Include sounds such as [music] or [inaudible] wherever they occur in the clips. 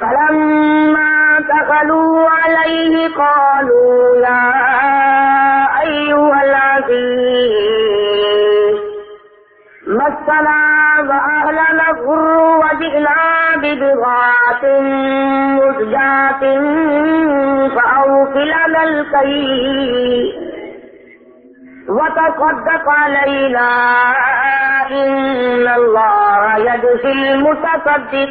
فلما دخلوا عليه قالوا يا أيها العزيز مسنا وأهلنا الضر وجئنا ببضاعة مزجاة فأوفلنا الكيل. وتصدق علينا إن الله يجزي المتصدقين.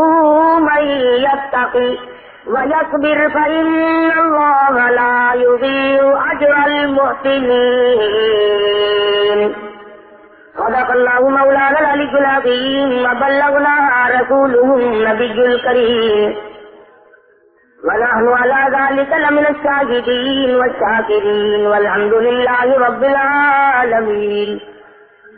يتقي ويصبر فإن الله لا يضيع أجر المحسنين. صدق الله مولانا العلي العظيم وبلغنا رسوله النبي الكريم. ونحن على ذلك لمن الشاهدين والشاكرين، والحمد لله رب العالمين.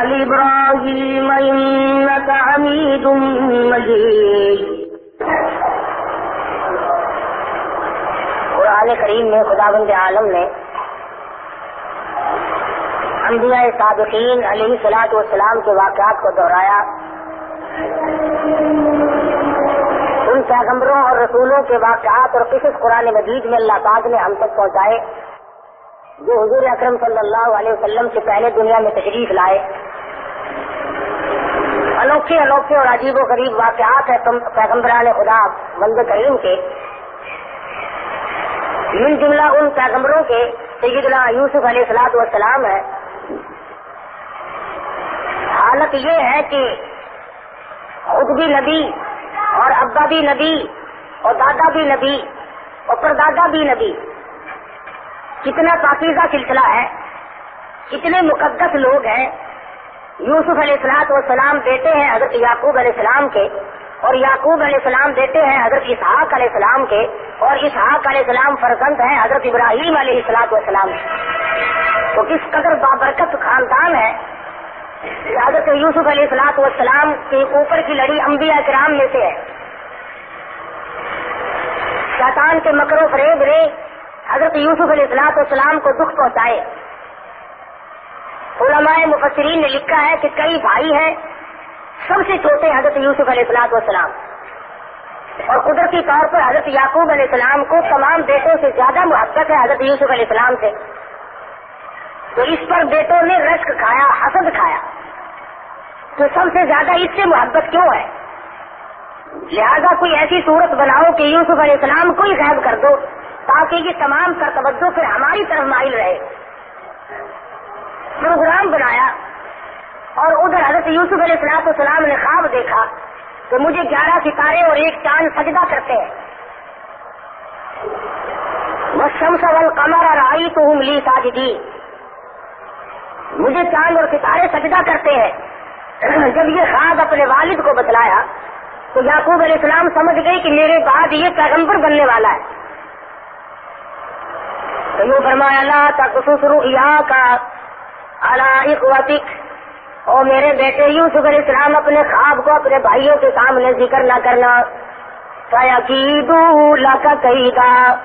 آل إبراهيم إنك حميد مجيد. قرآن کریم میں خدا بند عالم نے انبیاء صادقین علیہ صلاحت والسلام کے واقعات کو دہرایا۔ ان پیغمبروں اور رسولوں کے واقعات اور قصص قرآن مجید میں اللہ پاک نے ہم تک پہنچائے، جو حضور اکرم صلی اللہ علیہ وسلم سے پہلے دنیا میں تشریف لائے۔ انوکھے انوکھے اور عجیب و غریب واقعات ہیں پیغمبران خدا مند کریم کے۔ من جملہ ان پیغمبروں کے سیدنا یوسف علیہ السلاط والسلام ہے حالت یہ ہے کہ خود بھی نبی اور ابا بھی نبی اور دادا بھی نبی اور پردادا بھی نبی۔ کتنا پاکیزہ سلسلہ ہے۔ کتنے مقدس لوگ ہیں۔ یوسف علیہ السلاط والسلام بیٹے ہیں حضرت یعقوب علیہ السلام کے، اور یعقوب علیہ السلام بیٹے ہیں حضرت اسحاق علیہ السلام کے، اور اسحاق علیہ السلام فرزند ہیں حضرت ابراہیم علیہ السلاط والسلام تو کس قدر بابرکت خاندان ہے حضرت یوسف علیہ السلاط والسلام کے اوپر کی لڑی انبیاء کرام میں سے ہے۔ شیطان کے مکر و فریب نے حضرت یوسف علیہ السلاط والسلام کو دکھ پہنچائے۔ علماء مفسرین نے لکھا ہے کہ کئی بھائی ہیں، سب سے چھوٹے حضرت یوسف علیہ السلاط والسلام۔ اور قدرتی طور پر حضرت یعقوب علیہ السلام کو تمام بیٹوں سے زیادہ محبت ہے حضرت یوسف علیہ السلام سے۔ تو اس پر بیٹوں نے رشک کھایا، حسد کھایا۔ تو سب سے زیادہ اس سے محبت کیوں ہے؟ لہذا کوئی ایسی صورت بناؤ کہ یوسف علیہ السلام کو ہی غائب کر دو، تاکہ یہ تمام کا پھر ہماری طرف مائل رہے۔ پروگرام بنایا اور ادھر حضرت یوسف علیہ السلاط السلام نے خواب دیکھا کہ مجھے گیارہ ستارے اور ایک چاند سجدہ کرتے ہیں۔ شم سول اور آئی تو ہوں ملی ساجدی مجھے چاند اور ستارے سجدہ کرتے ہیں۔ [clears throat] جب یہ خواب اپنے والد کو بتلایا تو یعقوب علیہ السلام سمجھ گئے کہ میرے بعد یہ پیغمبر بننے والا ہے۔ تو یوں فرمایا اللہ تک رویا کا اخوتک اور میرے بیٹے یوسف علیہ السلام اپنے خواب کو اپنے بھائیوں کے سامنے ذکر نہ کرنا۔ لا کا کہی گا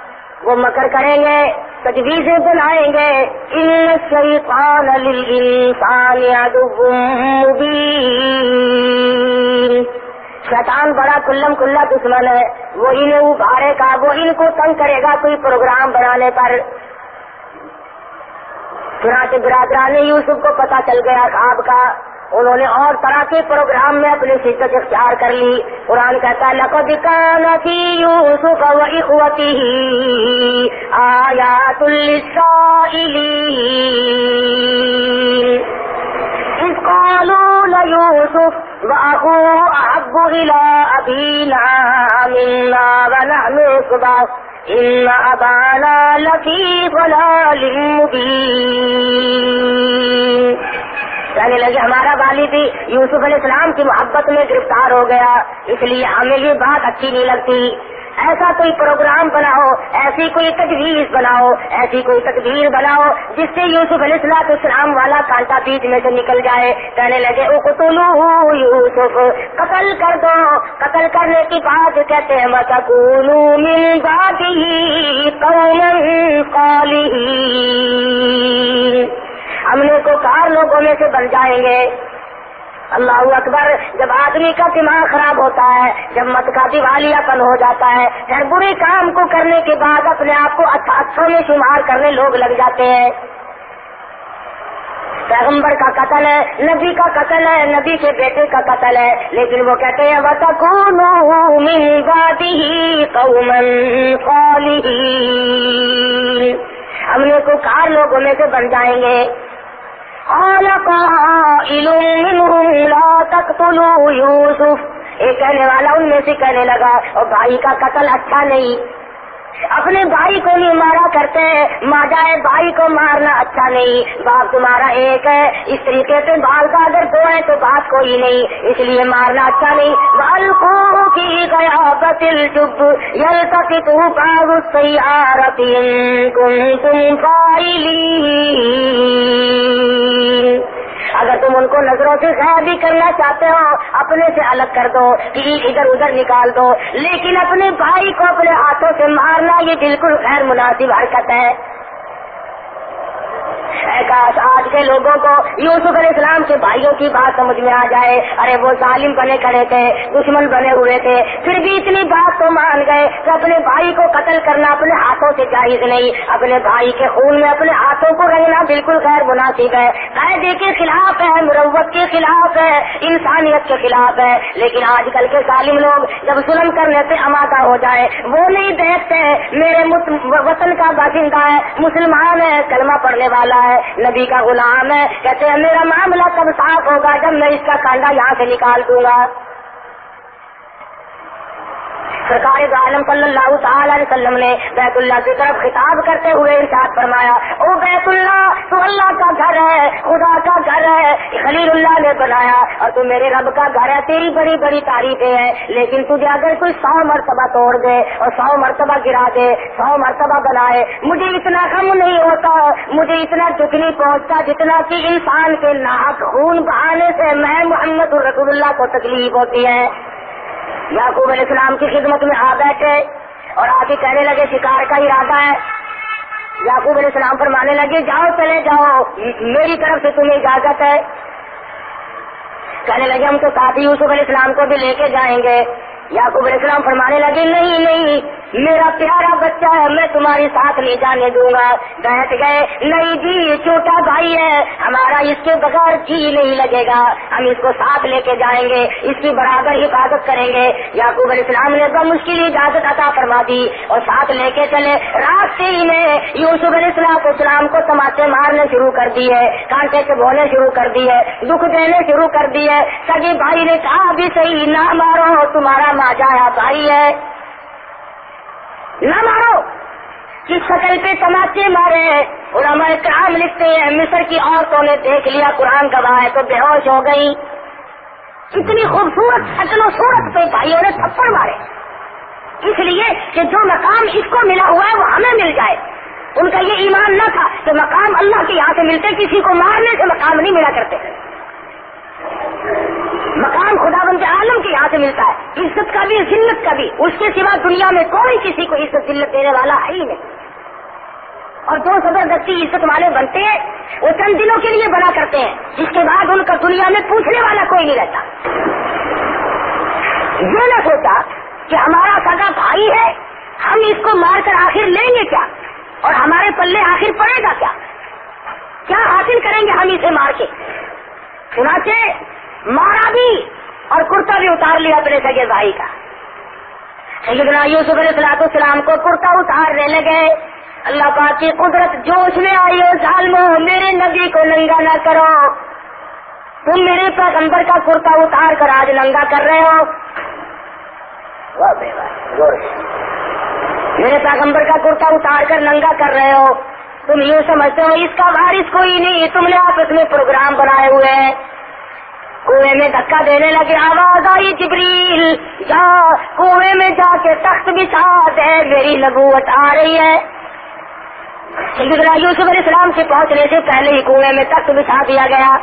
وہ مکر کریں گے، تجویزیں بنائیں گے۔ ان شیطان للانسان عدو مبین شیطان بڑا کلم کلا دشمن ہے۔ وہ انہیں ابھارے گا، وہ ان کو تنگ کرے گا کوئی پروگرام بنانے پر۔ چنانچہ برادران یوسف کو پتا چل گیا خواب کا، انہوں نے اور طرح کے پروگرام میں اپنی شدت اختیار کر لی۔ قرآن کہتا ہے، لقد كان في يوسف وإخوته آيات للسائلين إذ قالوا ليوسف وأخوه أحب إلى أبينا منا ونحن عصبة إن أبانا لفي ضلال مبين۔ کہنے لگے ہمارا والد یوسف علیہ السلام کی محبت میں گرفتار ہو گیا، اس لیے ہمیں یہ بات اچھی نہیں لگتی۔ ایسا کوئی پروگرام بناؤ، ایسی کوئی تجویز بناؤ، ایسی کوئی تدبیر بناؤ، جس سے یوسف علیہ السلام السلام والا کانٹا بیچ میں سے نکل جائے۔ کہنے لگے اقتلو یوسف، قتل کر دو، قتل کرنے کی بات کہتے ہیں متکونو من بعده قوما صالحین ہم نے کو کار لوگوں میں سے بن جائیں گے۔ اللہ اکبر، جب آدمی کا دماغ خراب ہوتا ہے، جب مت کا دیوالیہ پن ہو جاتا ہے ہر برے کام کو کرنے کے بعد اپنے آپ کو اچھوں میں شمار کرنے لوگ لگ جاتے ہیں۔ پیغمبر کا قتل ہے، نبی کا قتل ہے، نبی کے بیٹے کا قتل ہے، لیکن وہ کہتے ہیں ہم نے کو کار لوگوں میں سے بن جائیں گے۔ قال قائل منهم لا تقتلوا يوسف. ایک کہنے والا ان میں سے کہنے لگا اور بھائی کا قتل اچھا نہیں. اپنے بھائی کو نہیں مارا کرتے ماں جائے بھائی کو مارنا اچھا نہیں۔ باپ تمہارا ایک ہے۔ اس طریقے سے بال کا اگر دو ہے تو بات کوئی نہیں۔ اس لیے مارنا اچھا نہیں۔ بال کو کی گیا بتل چپ یل تک سیارتی تم تم پائی اگر تم ان کو نظروں سے ضائع بھی کرنا چاہتے ہو، اپنے سے الگ کر دو کہ ادھر ادھر نکال دو۔ لیکن اپنے بھائی کو اپنے ہاتھوں سے مارنا یہ بالکل غیر مناسب حرکت ہے۔ کاش آج کے لوگوں کو یوسف علیہ السلام کے بھائیوں کی بات سمجھ میں آ جائے۔ ارے، وہ ظالم بنے کھڑے تھے، دشمن بنے ہوئے تھے۔ پھر بھی اتنی بات تو مان گئے کہ اپنے بھائی کو قتل کرنا اپنے ہاتھوں سے جائز نہیں۔ اپنے بھائی کے خون میں اپنے ہاتھوں کو رنگنا بالکل غیر مناسب ہے۔ قاعدے کے خلاف ہے، مروت کے خلاف ہے، انسانیت کے خلاف ہے۔ لیکن آج کل کے ظالم لوگ جب ظلم کرنے سے امادہ ہو جائے، وہ نہیں دیکھتے، میرے وطن کا باشندہ ہے، مسلمان ہے، کلمہ پڑھنے والا ہے، نبی کا غلام ہے۔ کہتے ہیں، میرا معاملہ کب صاف ہوگا جب میں اس کا کانڈا یہاں سے نکال دوں گا؟ سرکار عالم صلی اللہ تعالی علیہ وسلم نے بیت اللہ کی طرف خطاب کرتے ہوئے ارشاد فرمایا، او بیت اللہ، تو اللہ کا گھر ہے، خدا کا گھر ہے خلیل اللہ نے بنایا، اور تو میرے رب کا گھر ہے، تیری بڑی بڑی تعریفیں ہیں، لیکن تجھے اگر کوئی سو مرتبہ توڑ دے اور سو مرتبہ گرا دے، سو مرتبہ بنائے، مجھے اتنا کم نہیں ہوتا، مجھے اتنا دکھ نہیں پہنچتا جتنا کہ انسان کے ناک خون بہانے سے میں محمد الرسول اللہ کو تکلیف ہوتی ہے۔ یعقوب علیہ السلام کی خدمت میں آ بیٹھے اور آ کے کہنے لگے، شکار کا ارادہ ہے۔ یعقوب علیہ السلام فرمانے لگے، جاؤ، چلے جاؤ، میری طرف سے تمہیں اجازت ہے۔ کہنے لگے، ہم تو ساتھی یوسف علیہ السلام کو بھی لے کے جائیں گے۔ یعقوب علیہ السلام فرمانے لگے، نہیں نہیں میرا پیارا بچہ ہے، میں تمہاری ساتھ لے جانے دوں گا۔ بیٹھ گئے، نہیں جی چھوٹا بھائی ہے۔ ہمارا اس کے بغیر جی نہیں لگے گا۔ ہم اس کو ساتھ لے کے جائیں گے، اس کی برابر حفاظت کریں گے۔ یعقوب علیہ السلام نے مشکل اجازت عطا فرما دی اور ساتھ لے کے چلے۔ راستے ہی میں یوسف علیہ السلام اسلام کو تماچے مارنے شروع کر دی ہے، کانٹے سے بونے شروع کر دی ہے، دکھ دینے شروع کر دی ہے۔ سگی بھائی نے کہا بھی صحیح نہ مارو، تمہارا ماجایا بھائی ہے۔ نہ مارو۔ کس شکل پہ تماچے مارے علماء کرام لکھتے ہیں، مصر کی عورتوں نے دیکھ لیا، قرآن گواہ ہے تو بے ہوش ہو گئی۔ اتنی خوبصورت شکل و صورت پہ بھائیوں نے تھپڑ مارے۔ اس لیے کہ جو مقام اس کو ملا ہوا ہے، وہ ہمیں مل جائے۔ ان کا یہ ایمان نہ تھا کہ مقام اللہ کے یہاں سے ملتے، کسی کو مارنے سے مقام نہیں ملا کرتے۔ مقام خدا بند عالم کے یہاں سے ملتا ہے۔ عزت کا بھی، ذلت کا بھی۔ اس کے سوا دنیا میں کوئی کسی کو عزت، ذلت دینے والا ہے ہی نہیں۔ اور جو زبردستی عزت والے بنتے ہیں، وہ چند دنوں کے لیے بنا کرتے ہیں۔ جس کے بعد ان کا دنیا میں پوچھنے والا کوئی نہیں رہتا۔ یہ نہ سوچا کہ ہمارا سگا بھائی ہے، ہم اس کو مار کر آخر لیں گے کیا؟ اور ہمارے پلے آخر پڑے گا کیا؟ کیا حاصل کریں گے ہم اسے مار کے؟ چنانچہ مارا بھی اور کرتا بھی اتار لیا اپنے سگے بھائی کا۔ سیدنا یوسف علیہ السلاط السلام کو کرتا اتارنے لگے۔ اللہ پاک کی قدرت جوش میں آئی ہو ظالمو، میرے نبی کو ننگا نہ کرو۔ تم میرے پیغمبر کا کرتا اتار کر آج ننگا کر رہے ہو۔ میرے پیغمبر کا کرتا اتار کر ننگا کر رہے ہو۔ تم یوں سمجھتے ہو، اس کا وارث کوئی نہیں، تم نے آپس میں پروگرام بنائے ہوئے ہیں۔ کنویں میں دھکا دینے لگے، آواز آئی جبریل جا کنویں میں جا کے تخت بچھا دے میری نبوت آ رہی ہے۔ یوسف علیہ السلام کے پہنچنے سے پہلے ہی کنویں میں تخت بچھا دیا گیا۔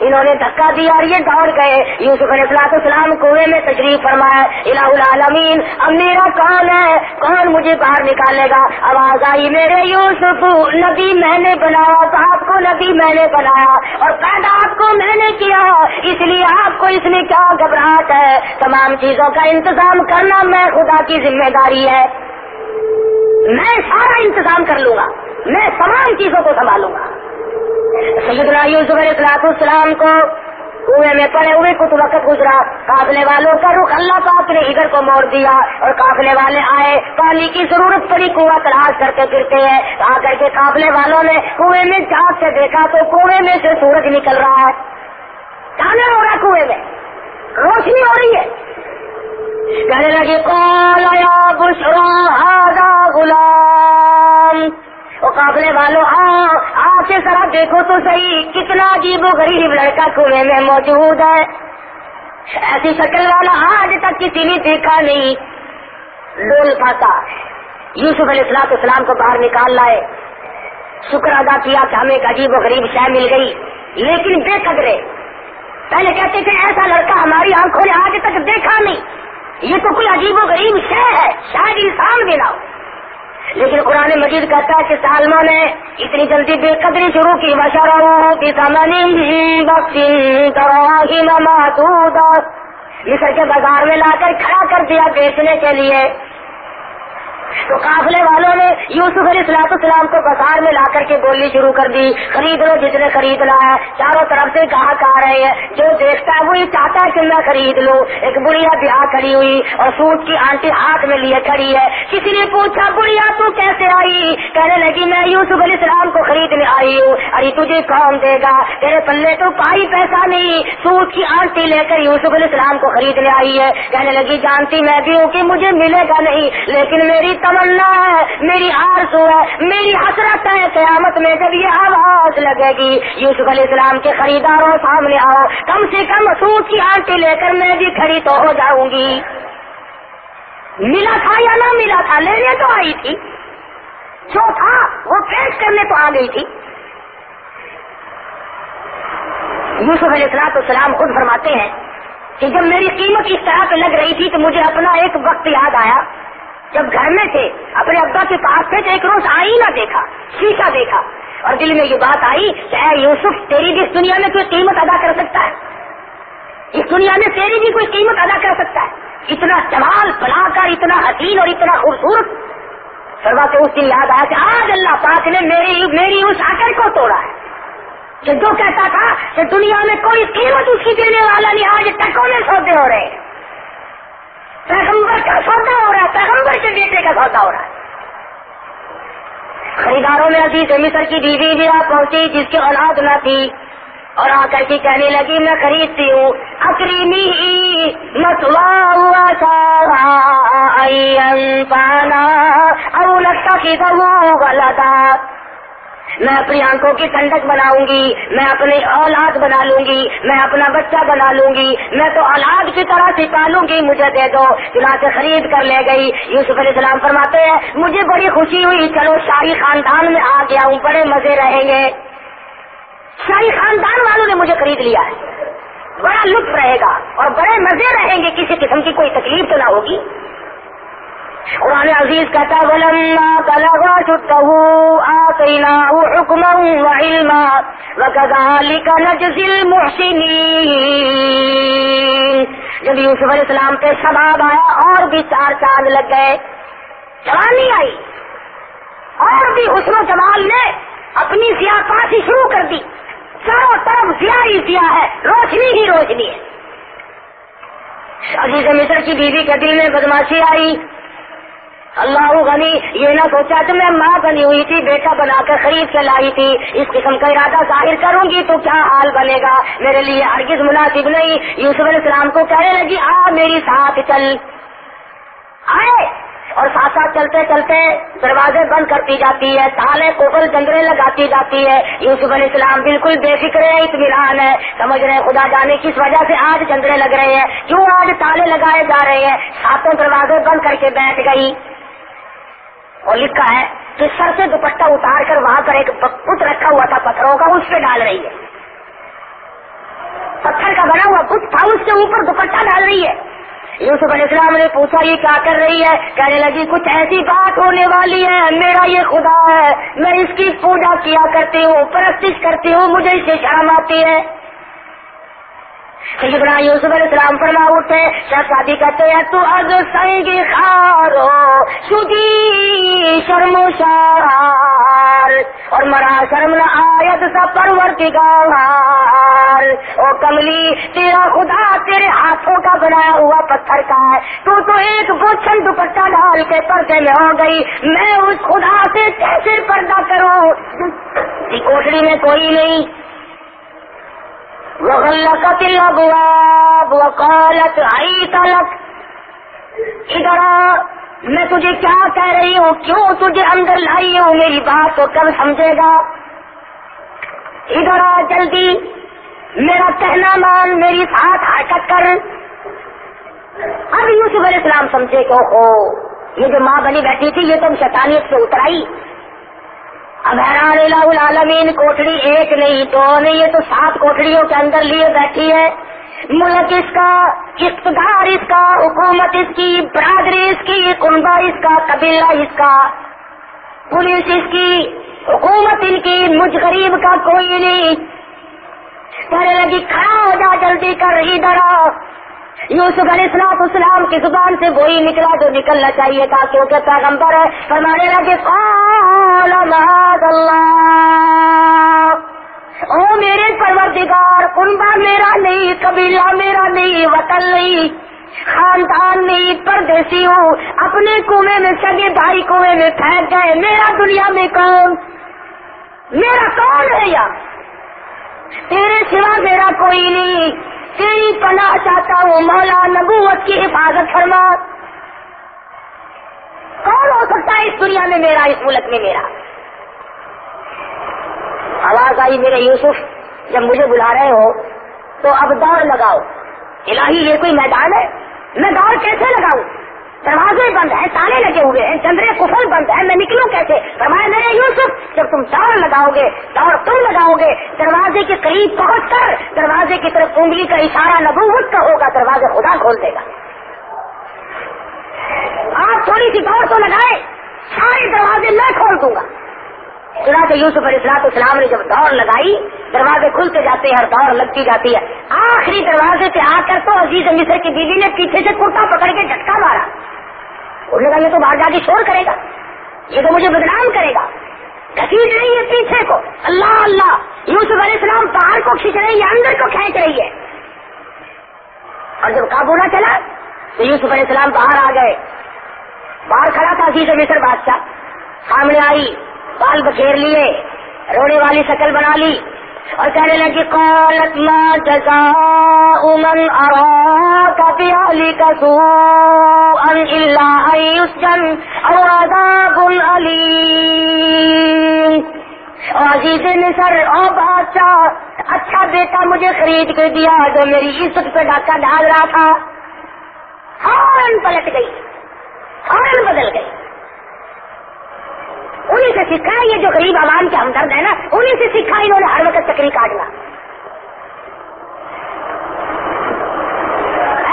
انہوں نے دھکا دیا اور یہ دوڑ گئے۔ یوسف علیہ السلام اسلام کنویں میں تشریف فرمایا، الہ العالمین، اب میرا کون ہے، کون مجھے باہر نکالے گا؟ آواز آئی، میرے یوسف، نبی میں نے بنایا تو آپ کو نبی میں نے بنایا اور پیدا آپ کو میں نے کیا۔ اس لیے آپ کو اس میں کیا گھبراہٹ ہے؟ تمام چیزوں کا انتظام کرنا میں خدا کی ذمہ داری ہے۔ میں سارا انتظام کر لوں گا، میں تمام چیزوں کو سنبھالوں گا۔ سیدنا یوسف علیہ السلاط السلام کو کنویں میں پڑے ہوئے کچھ وقت گزرا، قافلے والوں کا رخ اللہ پاک نے ادھر کو موڑ دیا اور قافلے والے آئے، پانی کی ضرورت پڑی کنواں تلاش کرتے پھرتے ہیں۔ آ کر کے قافلے والوں نے کنویں میں جاگ سے دیکھا تو کنویں میں سے سورج نکل رہا ہے۔ کھانا ہو رہا کنویں میں۔ روشنی ہو رہی ہے۔ کہنے لگے کال بشرا غلام۔ وہ قابلے والوں آ آ کے ذرا دیکھو تو صحیح، کتنا عجیب و غریب لڑکا کنویں میں موجود ہے۔ ایسی شکل والا آج تک کسی نے دیکھا نہیں۔ ڈول پھاتا یوسف علیہ السلام اسلام کو باہر نکال لائے۔ شکر ادا کیا کہ ہمیں ایک عجیب و غریب شہ مل گئی۔ لیکن بے قدرے، پہلے کہتے تھے، ایسا لڑکا ہماری آنکھوں نے آج تک دیکھا نہیں۔ یہ تو کوئی عجیب و غریب شہ ہے، شاید انسان بھی نہ ہو۔ لیکن قرآن مجید کہتا ہے کہ سالما نے اتنی جلدی بے قدری شروع کی مصر کے بازار میں لا کر کھڑا کر دیا بیچنے کے لیے۔ تو قافلے والوں نے یوسف علیہ السلاط السلام کو بازار میں لا کر کے بولنی شروع کر دی۔ خرید لو جتنے خریدنا ہے۔ چاروں طرف سے گاہک آ رہے ہیں۔ جو دیکھتا ہے وہی چاہتا ہے کہ میں خرید لوں۔ ایک بڑھیا بیاہ کھڑی ہوئی اور سوٹ کی آنٹی ہاتھ میں لیے کھڑی ہے۔ کسی نے پوچھا، بڑھیا، تو کیسے آئی؟ کہنے لگی، میں یوسف علیہ السلام کو خریدنے آئی ہوں۔ ارے، تجھے کون دے گا؟ تیرے پلے تو پائی پیسہ نہیں۔ سوٹ کی آنٹی لے کر یوسف علیہ السلام کو خریدنے آئی ہے۔ کہنے لگی، جانتی میں بھی ہوں کہ مجھے ملے گا نہیں، لیکن میری تمنا ہے، میری آرزو ہے میری حسرت ہے، قیامت میں جب یہ آواز لگے گی۔ یوسف علیہ السلام کے خریداروں سامنے آؤ۔ کم سے کم سوٹ کی آنٹی لے کر میں بھی کھڑی تو ہو جاؤں گی۔ ملا تھا یا نہ ملا تھا؟ لینے تو آئی تھی۔ جو تھا، وہ پیش کرنے تو آ گئی تھی۔ یوسف علیہ السلام السلام خود فرماتے ہیں کہ جب میری قیمت اس طرح پہ لگ رہی تھی تو مجھے اپنا ایک وقت یاد آیا جب گھر میں تھے، اپنے ابا کے پاس تھے تو ایک روز آئینہ دیکھا شیشہ دیکھا۔ اور دل میں یہ بات آئی کہ اے یوسف، تیری بھی اس دنیا میں کوئی قیمت ادا کر سکتا ہے؟ اس دنیا میں تیری بھی کوئی قیمت ادا کر سکتا ہے؟ اتنا جمال بنا کر اتنا حسین اور اتنا خوبصورت۔ سروا سے اس دن یاد آیا کہ آج اللہ پاک نے میری میری اس آکر کو توڑا ہے۔ کہ جو کہتا تھا کہ دنیا میں کوئی قیمت اس کی دینے والا نہیں، آج ٹکوں میں سودے ہو رہے ہیں۔ پیغمبر کا سودا ہو رہا ہے، پیغمبر کے بیٹے کا سودا ہو رہا ہے۔ خریداروں میں عزیز مصر کی بیوی بھی آپ پہنچی جس کی اولاد نہ تھی۔ اور آ کر کے کہنے لگی، میں خریدتی ہوں۔ اکریمی مسوا ہوا پانا اور لگتا کہ کی غلط میں اپنی آنکھوں کی ٹھنڈک بناؤں گی، میں اپنی اولاد بنا لوں گی، میں اپنا بچہ بنا لوں گی، میں تو اولاد کی طرح سے پالوں گی، مجھے دے دو۔ چنانچہ خرید کر لے گئی۔ یوسف علیہ السلام فرماتے ہیں، مجھے بڑی خوشی ہوئی، چلو شاہی خاندان میں آ گیا ہوں، بڑے مزے رہیں گے۔ شاہی خاندان والوں نے مجھے خرید لیا ہے۔ بڑا لطف رہے گا اور بڑے مزے رہیں گے، کسی قسم کی کوئی تکلیف تو نہ ہوگی۔ قرآن عزیز کہتا ولما بلغ شده آتيناه حكما وعلما وكذلك نجزي المحسنين جب یوسف علیہ السلام پہ شباب آیا اور بھی چار چاند لگ گئے جوانی آئی، اور بھی حسن و جمال نے اپنی سیاپاسی شروع کر دی۔ چاروں طرف ضیا ہی ضیا ہے، روشنی ہی روشنی ہے۔ عزیز مصر کی بیوی کے دل میں بدماشی آئی۔ اللہ غنی، یہ نہ سوچا کہ میں ماں بنی ہوئی تھی، بیٹا بنا کر خرید کے لائی تھی۔ اس قسم کا ارادہ ظاہر کروں گی تو کیا حال بنے گا؟ میرے لیے ہرگز مناسب نہیں۔ یوسف علیہ السلام کو کہنے لگی، آ میری ساتھ چل۔ آئے۔ اور ساتھ ساتھ چلتے چلتے دروازے بند کرتی جاتی ہے، تالے، کوبل جنگلے لگاتی جاتی ہے۔ یوسف علیہ السلام بالکل بے فکر ہے اطمینان ہے۔ سمجھ رہے ہیں خدا جانے کس وجہ سے آج جنگلے لگ رہے ہیں۔ کیوں آج تالے لگائے جا رہے ہیں؟ ساتوں دروازے بند کر کے بیٹھ گئی۔ اور لکھا ہے کہ سر سے دوپٹہ اتار کر وہاں پر ایک پت رکھا ہوا تھا پتھروں کا اس پہ ڈال رہی ہے۔ پتھر کا بنا ہوا پت تھا اس کے اوپر دوپٹہ ڈال رہی ہے۔ یوسف علیہ السلام نے پوچھا، یہ کیا کر رہی ہے؟ کہنے لگی، کچھ ایسی بات ہونے والی ہے، میرا یہ خدا ہے، میں اس کی پوجا کیا کرتی ہوں، پرستش کرتی ہوں، مجھے اس سے شرم آتی ہے۔ سیدنا یوسف علیہ السلام فرما اٹھے شادی کہتے ہیں، تو از سنگ خارو سجی شرم شار اور مرا شرم نہ آیت سا پرورتی گار او کملی، تیرا خدا تیرے ہاتھوں کا بنایا ہوا پتھر کا ہے۔ تو تو ایک بوچھن دوپٹہ ڈال کے پردے میں ہو گئی۔ میں اس خدا سے کیسے پردہ کروں؟ کوٹڑی میں کوئی نہیں۔ وغلقت الابواب وقالت عیت لک ادھر میں تجھے کیا کہہ رہی ہوں؟ کیوں تجھے اندر لائی ہوں میری بات؟ کو کب سمجھے گا؟ ادھر جلدی۔ میرا کہنا مان، میری ساتھ حرکت کر۔ اب یوسف علیہ السلام سمجھے کہ ہو یہ جو ماں بنی بیٹھی تھی، یہ تم شیطانیت سے اترائی اب حیران العالمین کوٹڑی ایک نہیں دو نہیں، یہ تو سات کوٹڑیوں کے اندر لیے بیٹھی ہے۔ ملک اس کا، اقتدار اس کا، حکومت اس کی، برادری اس کی کنبا اس کا، قبیلہ اس کا۔ پولیس اس کی، حکومت ان کی، مجھ غریب کا کوئی نہیں۔ کہنے لگی کھڑا ہو جا، جلدی کر، ادھر یوسف علیہ السلام اسلام کی زبان سے وہی نکلا جو نکلنا چاہیے تھا، کیونکہ پیغمبر ہے۔ فرمانے لگے، قال اللہ او میرے پروردگار کنبا میرا نہیں، قبیلہ میرا نہیں، وطن نہیں، خاندان نہیں، پردیسی ہوں۔ اپنے کنویں میں سگے بھائی کنویں میں پھینک گئے۔ میرا دنیا میں کون؟ میرا کون ہے یا؟ تیرے سوا میرا کوئی نہیں۔ تیری پناہ چاہتا ہوں، مولا نبوت کی حفاظت فرما۔ کون ہو سکتا ہے اس دنیا میں میرا، اس ملک میں میرا؟ آواز آئی میرے یوسف، جب مجھے بلا رہے ہو، تو اب دوڑ لگاؤ۔ الہی یہ کوئی میدان ہے؟ میں دوڑ کیسے لگاؤں؟ دروازے بند ہیں تالے لگے ہوئے ہیں، چندرے کفل بند ہے میں نکلوں کیسے؟ فرمایا، میرے یوسف، جب تم دوڑ لگاؤ گے، دوڑ تم لگاؤ گے، دروازے کے قریب پہنچ کر دروازے کی طرف انگلی کا اشارہ نبوت کا ہوگا دروازے خدا کھول دے گا۔ آپ تھوڑی سی دوڑ تو لگائے، سارے دروازے میں کھول دوں گا۔ سنا چنانچہ یوسف علیہ السلاط اسلام نے جب دوڑ لگائی، دروازے کھلتے جاتے ہیں اور دوڑ لگتی جاتی ہے۔ آخری دروازے سے آ کر تو عزیز مصر کی بیوی نے پیچھے سے کرتا پکڑ کے جھٹکا مارا۔ انہوں نے کہا، یہ تو باہر جا کے شور کرے گا۔ یہ تو مجھے بدنام کرے گا۔ گھسیٹ رہی ہے پیچھے کو۔ اللہ اللہ۔ یوسف علیہ السلام باہر کو کھینچ رہی ہے اندر کو کھینچ رہی ہے۔ اور جب قابو نہ چلا، تو یوسف علیہ السلام باہر آ گئے۔ باہر کھڑا تھا عزیز مصر بادشاہ۔ سامنے آئی۔ بال بکھیر لیے، رونے والی شکل بنا لی اور کہنے لگی قالت ما جزاء من اراك بأهلك سوءا الا ان يسجن او عذاب اليم عزیز مصر، او بادشاہ اچھا بیٹا مجھے خرید کے دیا جو میری عزت پہ ڈاکہ ڈال رہا تھا۔ فوراً پلٹ گئی فوراً بدل گئی۔ انہیں سے سیکھا ہے یہ جو غریب عوام کے ہمدرد ہے نا، انہیں سے سیکھا انہوں نے ہر وقت چکری کاٹنا۔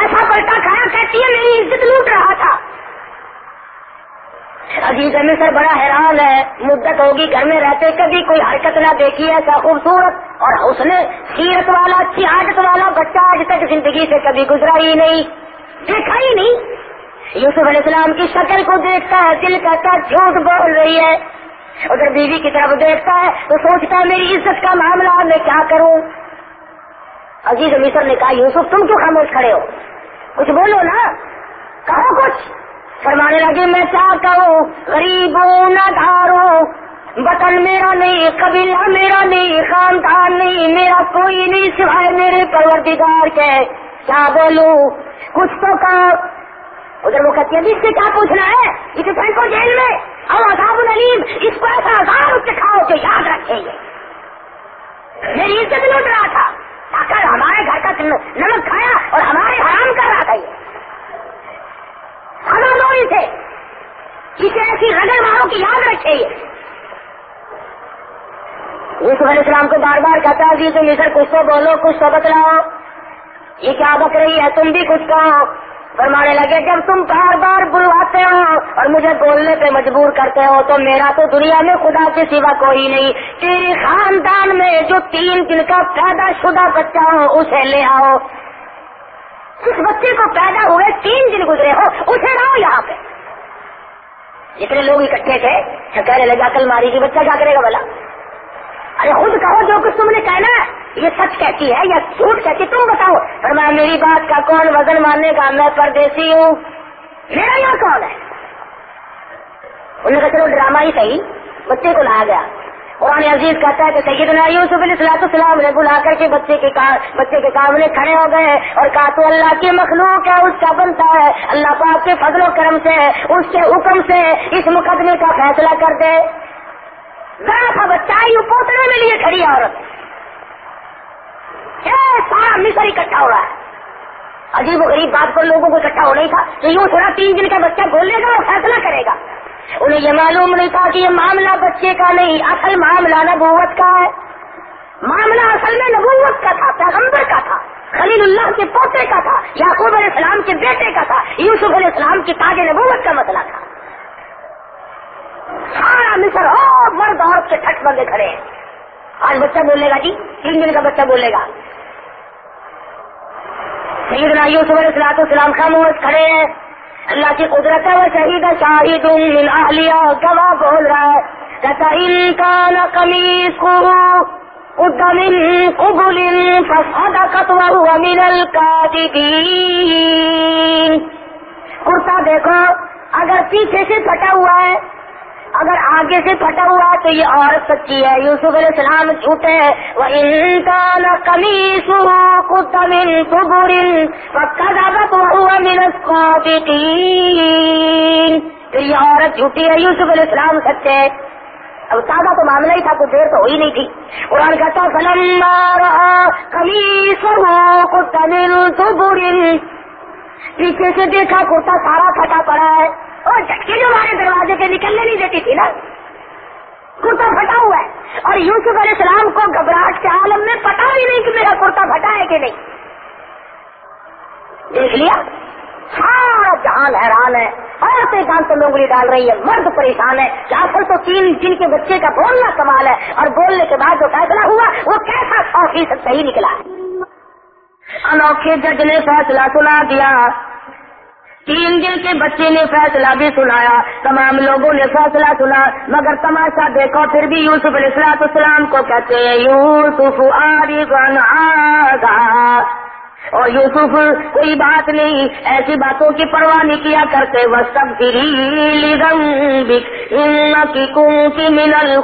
ایسا پلٹا کھایا، کہتی ہے، میری عزت لوٹ رہا تھا۔ عزیز مصر بڑا حیران ہے، مدت ہوگی گھر میں رہتے، کبھی کوئی حرکت نہ دیکھی، ایسا خوبصورت اور اس نے سیرت والا اچھی عادت والا بچہ آج تک زندگی سے کبھی گزرا ہی نہیں۔ دیکھا ہی نہیں۔ یوسف علیہ السلام کی شکل کو دیکھتا ہے، دل کہتا ہے، جھوٹ بول رہی ہے۔ اگر بیوی کی طرف دیکھتا ہے، تو سوچتا ہے، میری عزت کا معاملہ میں کیا کروں؟ عزیز مصر نے کہا، یوسف، تم کیوں خاموش کھڑے ہو؟ کچھ بولو نا۔ کہو کچھ۔ فرمانے لگے، میں کیا کہوں؟ غریب ہوں نہ دھاروں وطن میرا نہیں، قبیلہ میرا نہیں، خاندان نہیں، میرا کوئی نہیں سوائے میرے پروردگار کے۔ کیا بولوں؟ کچھ تو کہو۔ ادھر وہ کہتی ہے اس سے کیا پوچھنا ہے؟ اسے پھینکو جیل میں۔ اور عذاب العلیم، اس کو ایسا ہزار کھاؤ کہ یاد رکھیں گے۔ میری عزت لوٹ رہا تھا۔ تاکہ ہمارے گھر کا نمک کھایا اور ہمارے حرام کر رہا تھا یہ۔ دو اسے۔ اسے ایسی رگڑ مارو کی یاد رکھے یہ۔ یوسف علیہ السلام کو بار بار کہتا جی تم اسے کچھ تو بولو، کچھ تو بتلاؤ۔ یہ کیا بک رہی ہے؟ تم بھی کچھ کہو۔ فرمانے لگے جب تم بار بار بلواتے ہو اور مجھے بولنے پہ مجبور کرتے ہو تو میرا تو دنیا میں خدا کے سوا کوئی نہیں۔ تیرے خاندان میں جو تین دن کا پیدا شدہ بچہ ہو، اسے لے آؤ۔ اس بچے کو پیدا ہوئے تین دن گزرے ہو، اسے لاؤ یہاں پہ۔ جتنے لوگ اکٹھے تھے کہنے لگا کل ماری کی بچہ کیا کرے گا بلا ارے خود کہو جو کچھ تم نے کہنا ہے۔ یہ سچ کہتی ہے یا جھوٹ کہتی تم بتاؤ۔ پر میں میری بات کا کون وزن ماننے کا؟ میں پردیسی ہوں۔ میرا یہاں کون ہے؟ انہوں نے کہا، چلو، ڈرامہ ہی صحیح۔ بچے کو لایا گیا۔ قرآن عزیز کہتا ہے کہ سیدنا یوسف علیہ السلاط السلام نے بلا کر کے بچے کے بچے کے سامنے کھڑے ہو گئے اور کہا، تو اللہ کی مخلوق ہے اس کا بنتا ہے؟ اللہ پاک کے فضل و کرم سے، اس کے حکم سے اس مقدمے کا فیصلہ کر دے۔ ذرا تھا بچہ یوں پوتنے میں لیے کھڑی عورت۔ سارا مصر اکٹھا ہو رہا ہے۔ عجیب و غریب بات پر لوگوں کو اکٹھا ہو نہیں تھا۔ تو یوں تھوڑا تین دن کا بچہ بولے گا اور فیصلہ کرے گا۔ انہیں یہ معلوم نہیں تھا کہ یہ معاملہ بچے کا نہیں، اصل معاملہ نبوت کا ہے۔ معاملہ اصل میں نبوت کا تھا، پیغمبر کا تھا، خلیل اللہ کے پوتے کا تھا، یعقوب علیہ السلام کے بیٹے کا تھا، یوسف علیہ السلام کی تاج نبوت کا مسئلہ تھا۔ سارا مصر اور مرد عورت کے ٹھٹ بندے کھڑے ہیں۔ آج بچہ بولے گا جی تین دن کا بچہ بولے گا۔ سیدنا یوسف علیہ السلاط السلام خاموش کھڑے ہیں۔ اللہ کی قدرت ہے، وہ شہید شاہد من اہلیہ گواہ بول رہا ہے۔ کہتا ان کا نقمیس کو قدم قبل فصدقت وهو من الكاذبين کرتا دیکھو، اگر پیچھے سے پھٹا ہوا ہے اگر آگے سے پھٹا ہوا تو یہ عورت سچی ہے۔ یوسف علیہ السلام جھوٹے وہ انسان کمی سو کتمن سبرن کو پھر یہ عورت جھوٹی ہے۔ یوسف علیہ السلام سچے اب تازہ تو معاملہ ہی تھا، کچھ دیر تو ہوئی نہیں تھی۔ قرآن کہتا فلم کمی سو کتمن سبرن پیچھے سے دیکھا کرتا سارا پھٹا پڑا ہے۔ اور جھٹکے جو ہمارے دروازے پہ نکلنے نہیں دیتی تھی نا۔ کرتا پھٹا ہوا ہے۔ اور یوسف علیہ السلام کو گھبراہٹ کے عالم میں پتا بھی نہیں کہ میرا کرتا پھٹا ہے کہ نہیں۔ دیکھ لیا؟ سارا جہان حیران ہے۔ عورتیں جان تو لونگڑی ڈال رہی ہے۔ مرد پریشان ہے۔ کہ تو تین جن کے بچے کا بولنا کمال ہے۔ اور بولنے کے بعد جو فیصلہ ہوا، وہ کیسا سو فیصد صحیح نکلا۔ انوکھے جج نے فیصلہ سنا دیا۔ تین دن کے بچے نے فیصلہ بھی سنایا۔ تمام لوگوں نے فیصلہ سنا، مگر تماشا دیکھو، پھر بھی یوسف علیہ السلاط السلام کو کہتے ہیں، یوسف آری گن اور یوسف، کوئی بات نہیں، ایسی باتوں کی پرواہ نہیں کیا کرتے۔ وہ سب فری کی کم کی منل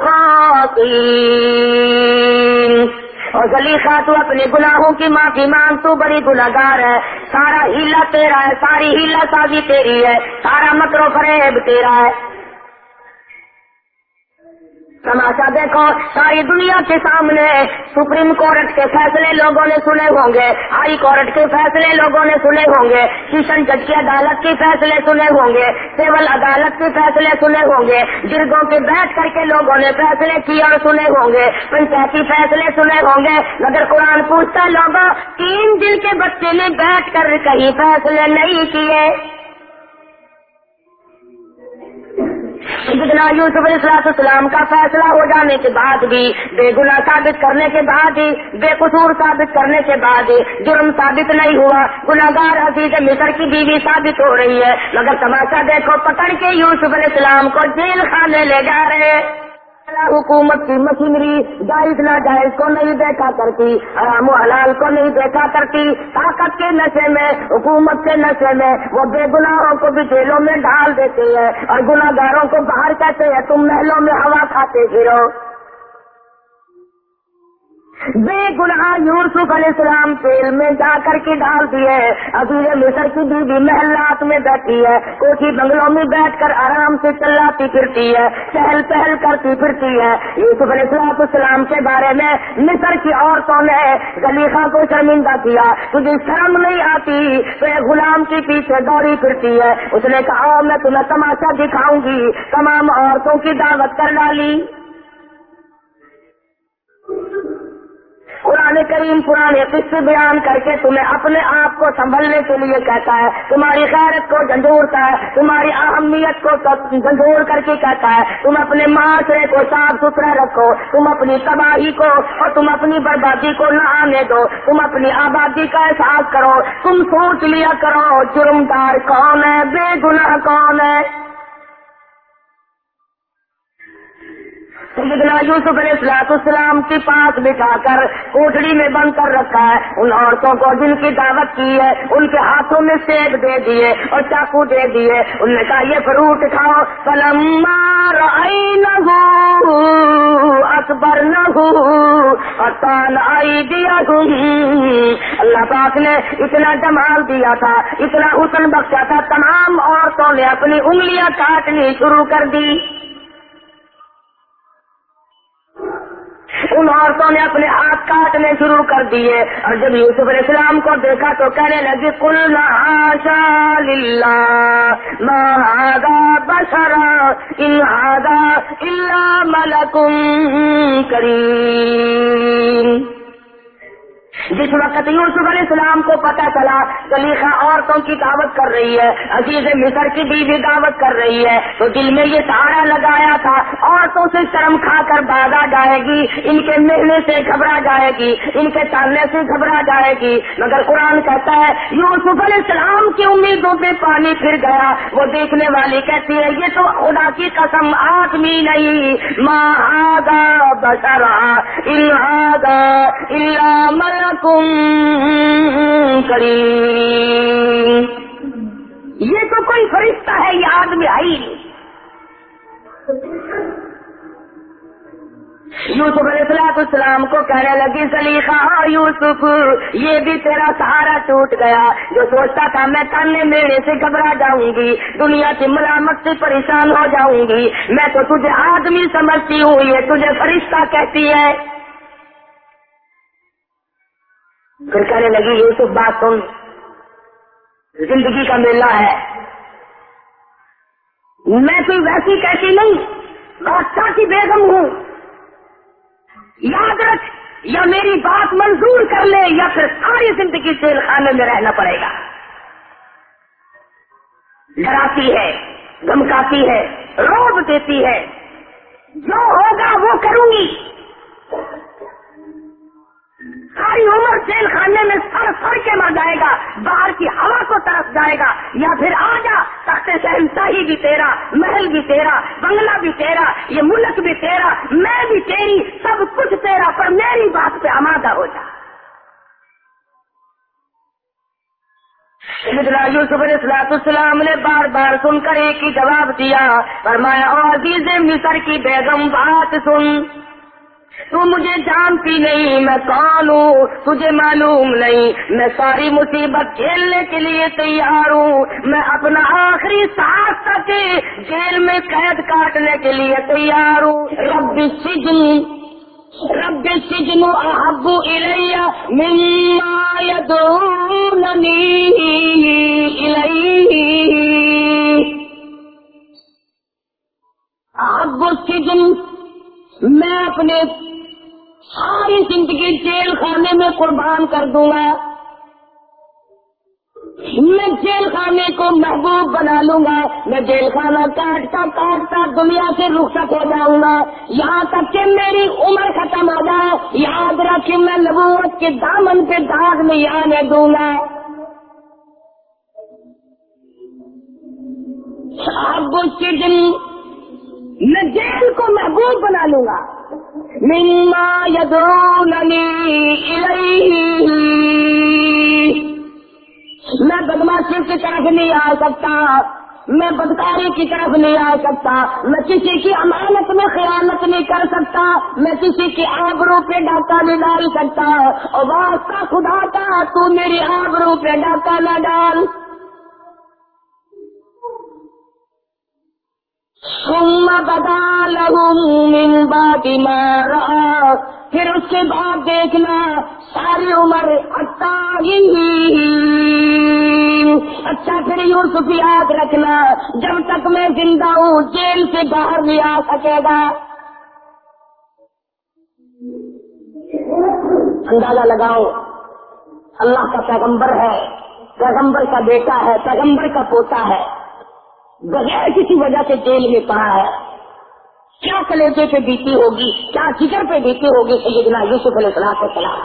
اور زلیخا تو اپنے گناہوں کی معافی مانگ، تو بڑی گناگار ہے۔ سارا ہیلا تیرا ہے، ساری ہیلا سازی تیری ہے، سارا مکرو فریب تیرا ہے۔ تماشا دیکھو، ساری دنیا کے سامنے سپریم کورٹ کے فیصلے لوگوں نے سنے ہوں گے۔ ہائی کورٹ کے فیصلے لوگوں نے سنے ہوں گے۔ کشن جج کی عدالت کے فیصلے سنے ہوں گے۔ سول عدالت کے فیصلے سنے ہوں گے۔ جرگوں کے بیٹھ کر کے لوگوں نے فیصلے کیے اور سنے ہوں گے۔ پنچایتی فیصلے سنے ہوں گے۔ مگر قرآن پوچھتا لوگوں، تین دن کے بچے نے بیٹھ کر کہیں فیصلے نہیں کیے۔ جتنا یوسف علیہ السلام کا فیصلہ ہو جانے کے بعد بھی، بے گنا ثابت کرنے کے بعد ہی، بے قصور ثابت کرنے کے بعد ہی جرم ثابت نہیں ہوا۔ گناگار عزیز مصر کی بیوی ثابت ہو رہی ہے۔ مگر تماشا دیکھو، پکڑ کے یوسف علیہ السلام کو جیل خانے لے جا رہے حکومت کی مشینری جائز نہ جائز کو نہیں دیکھا کرتی، حرام و حلال کو نہیں دیکھا کرتی۔ طاقت کے نشے میں، حکومت کے نشے میں وہ بے گناہوں کو بھی جیلوں میں ڈال دیتے ہیں اور گناگاروں کو باہر کہتے ہیں، تم محلوں میں ہوا کھاتے پھرو۔ بے گناہ یوسف علیہ السلام تیل میں جا کر کے ڈال دیے ابھی مصر کی بیوی محلات میں بیٹھی ہے۔ کوٹھی بنگلوں میں بیٹھ کر آرام سے چلاتی پھرتی ہے۔ چہل پہل کرتی پھرتی ہے۔ یوسف علیہ السلام السلام کے بارے میں مصر کی عورتوں نے گلیخا کو شرمندہ کیا۔ تجھے شرم نہیں آتی؟ تو یہ غلام کے پیچھے دوڑی پھرتی ہے۔ اس نے کہا میں تمہیں تماشا دکھاؤں گی۔ تمام عورتوں کی دعوت کر ڈالی۔ قرآن کریم پرانے قصے بیان کر کے تمہیں اپنے آپ کو سنبھلنے کے لیے کہتا ہے۔ تمہاری خیرت کو جھنجھوڑتا ہے، تمہاری اہمیت کو جھنجھوڑ کر کے کہتا ہے۔ تم اپنے معاشرے کو صاف ستھرا رکھو، تم اپنی تباہی کو اور تم اپنی بربادی کو نہ آنے دو۔ تم اپنی آبادی کا احساس کرو، تم سوچ لیا کرو جرم دار کون ہے، بے گناہ کون ہے؟ سیدنا یوسف علیہ السلاط اسلام کے پاس بٹھا کر کوٹڑی میں بند کر رکھا ہے۔ ان عورتوں کو جن کی دعوت کی ہے، ان کے ہاتھوں میں سیب دے دیے اور چاقو دے دیے۔ ان نے کہا، یہ فروٹ کھاؤ۔ پلم اکبر نہ آئی دیا اللہ پاک نے اتنا جمال دیا تھا، اتنا حسن بخشا تھا، تمام عورتوں نے اپنی انگلیاں کاٹنی شروع کر دی۔ ان عورتوں نے اپنے ہاتھ کاٹنے شروع کر دیے۔ اور جب یوسف علیہ السلام کو دیکھا تو کہنے لگی کل بسرا اللہ ملکم کریم جس وقت یوسف علیہ السلام کو پتا چلا کلیخا عورتوں کی دعوت کر رہی ہے، عزیز مصر کی بیوی دعوت کر رہی ہے، تو دل میں یہ سہارا لگایا تھا، عورتوں سے شرم کھا کر باغا جائے گی، ان کے ملنے سے گھبرا جائے گی، ان کے چلنے سے گھبرا جائے گی۔ مگر قرآن کہتا ہے، یوسف علیہ السلام کی امیدوں پہ پانی پھر گیا۔ وہ دیکھنے والی کہتی ہے، یہ تو خدا کی قسم آدمی نہیں۔ ماں آگا بسرا اللہ مل کریم یہ تو کوئی فرشتہ ہے، یہ آدمی آئی یوسف علیہ السلام السلام کو کہنے لگی سلیخا یوسف، یہ بھی تیرا سہارا ٹوٹ گیا۔ جو سوچتا تھا، میں تانے میڑے سے گھبرا جاؤں گی، دنیا کی ملامت سے پریشان ہو جاؤں گی۔ میں تو تجھے آدمی سمجھتی ہوں، یہ تجھے فرشتہ کہتی ہے۔ پھر کہنے لگی، یوسف بات سن۔ زندگی کا میلہ ہے۔ میں کوئی ویسی کیسی نہیں بادشاہ کی بیگم ہوں۔ یاد رکھ، یا میری بات منظور کر لے، یا پھر ساری زندگی جیل خانے میں رہنا پڑے گا۔ ڈراتی ہے، دھمکاتی ہے، روب دیتی ہے۔ جو ہوگا وہ کروں گی۔ ساری عمر جیل خانے میں سر سر کے مر جائے گا، باہر کی ہوا کو طرف جائے گا، یا پھر آ جا، تخت شہنشاہی بھی تیرا، محل بھی تیرا، بنگلہ بھی تیرا، یہ ملک بھی تیرا، میں بھی تیری، سب کچھ تیرا، پر میری بات پہ آمادہ ہو جا۔ یوسف علیہ السلاط السلام نے بار بار سن کر ایک ہی جواب دیا، فرمایا عزیز مصر کی بیگم، بات سن۔ تو مجھے جانتی نہیں، میں کون ہوں؟ تجھے معلوم نہیں، میں ساری مصیبت کھیلنے کے لیے تیار ہوں۔ میں اپنا آخری سانس تک جیل میں قید کاٹنے کے لیے تیار ہوں۔ رب سجن رب سجن احب الیہ مما یدعوننی الیہ۔ احب میں اپنے ساری زندگی جیل خانے میں قربان کر دوں گا۔ میں جیل خانے کو محبوب بنا لوں گا۔ میں جیل خانہ کاٹتا کاٹتا دنیا سے رخصت ہو جاؤں گا۔ یہاں تک کہ میری عمر ختم ہو جائے۔ یاد رکھ میں نبوت کے دامن پہ داغ نہیں آنے دوں گا۔ اب میں جیل کو محبوب بنا لوں گا۔ مما یدروننی الیہ میں بدماشی کی طرف نہیں آ سکتا۔ میں بدکاری کی طرف نہیں آ سکتا۔ میں کسی کی امانت میں خیانت نہیں کر سکتا۔ میں کسی کی آبرو پہ ڈاکہ نہیں ڈال سکتا۔ اور واسطہ خدا کا، تو میری آبرو پہ ڈاکہ نہ ڈال۔ ثم بدا لهم من بعد ما رأى. پھر اس کے بعد دیکھنا ساری عمر اچھا پھر یوسف یاد رکھنا، جب تک میں زندہ ہوں، جیل سے باہر نہیں آ سکے گا۔ اندازہ لگاؤ، اللہ کا پیغمبر ہے، پیغمبر کا بیٹا ہے، پیغمبر کا پوتا ہے۔ بغیر کسی وجہ سے جیل میں پڑا ہے۔ کیا کلیجے پہ بیتی ہوگی؟ کیا جگر پہ بیتی ہوگی؟ سیدنا یوسف علیہ السلام السلام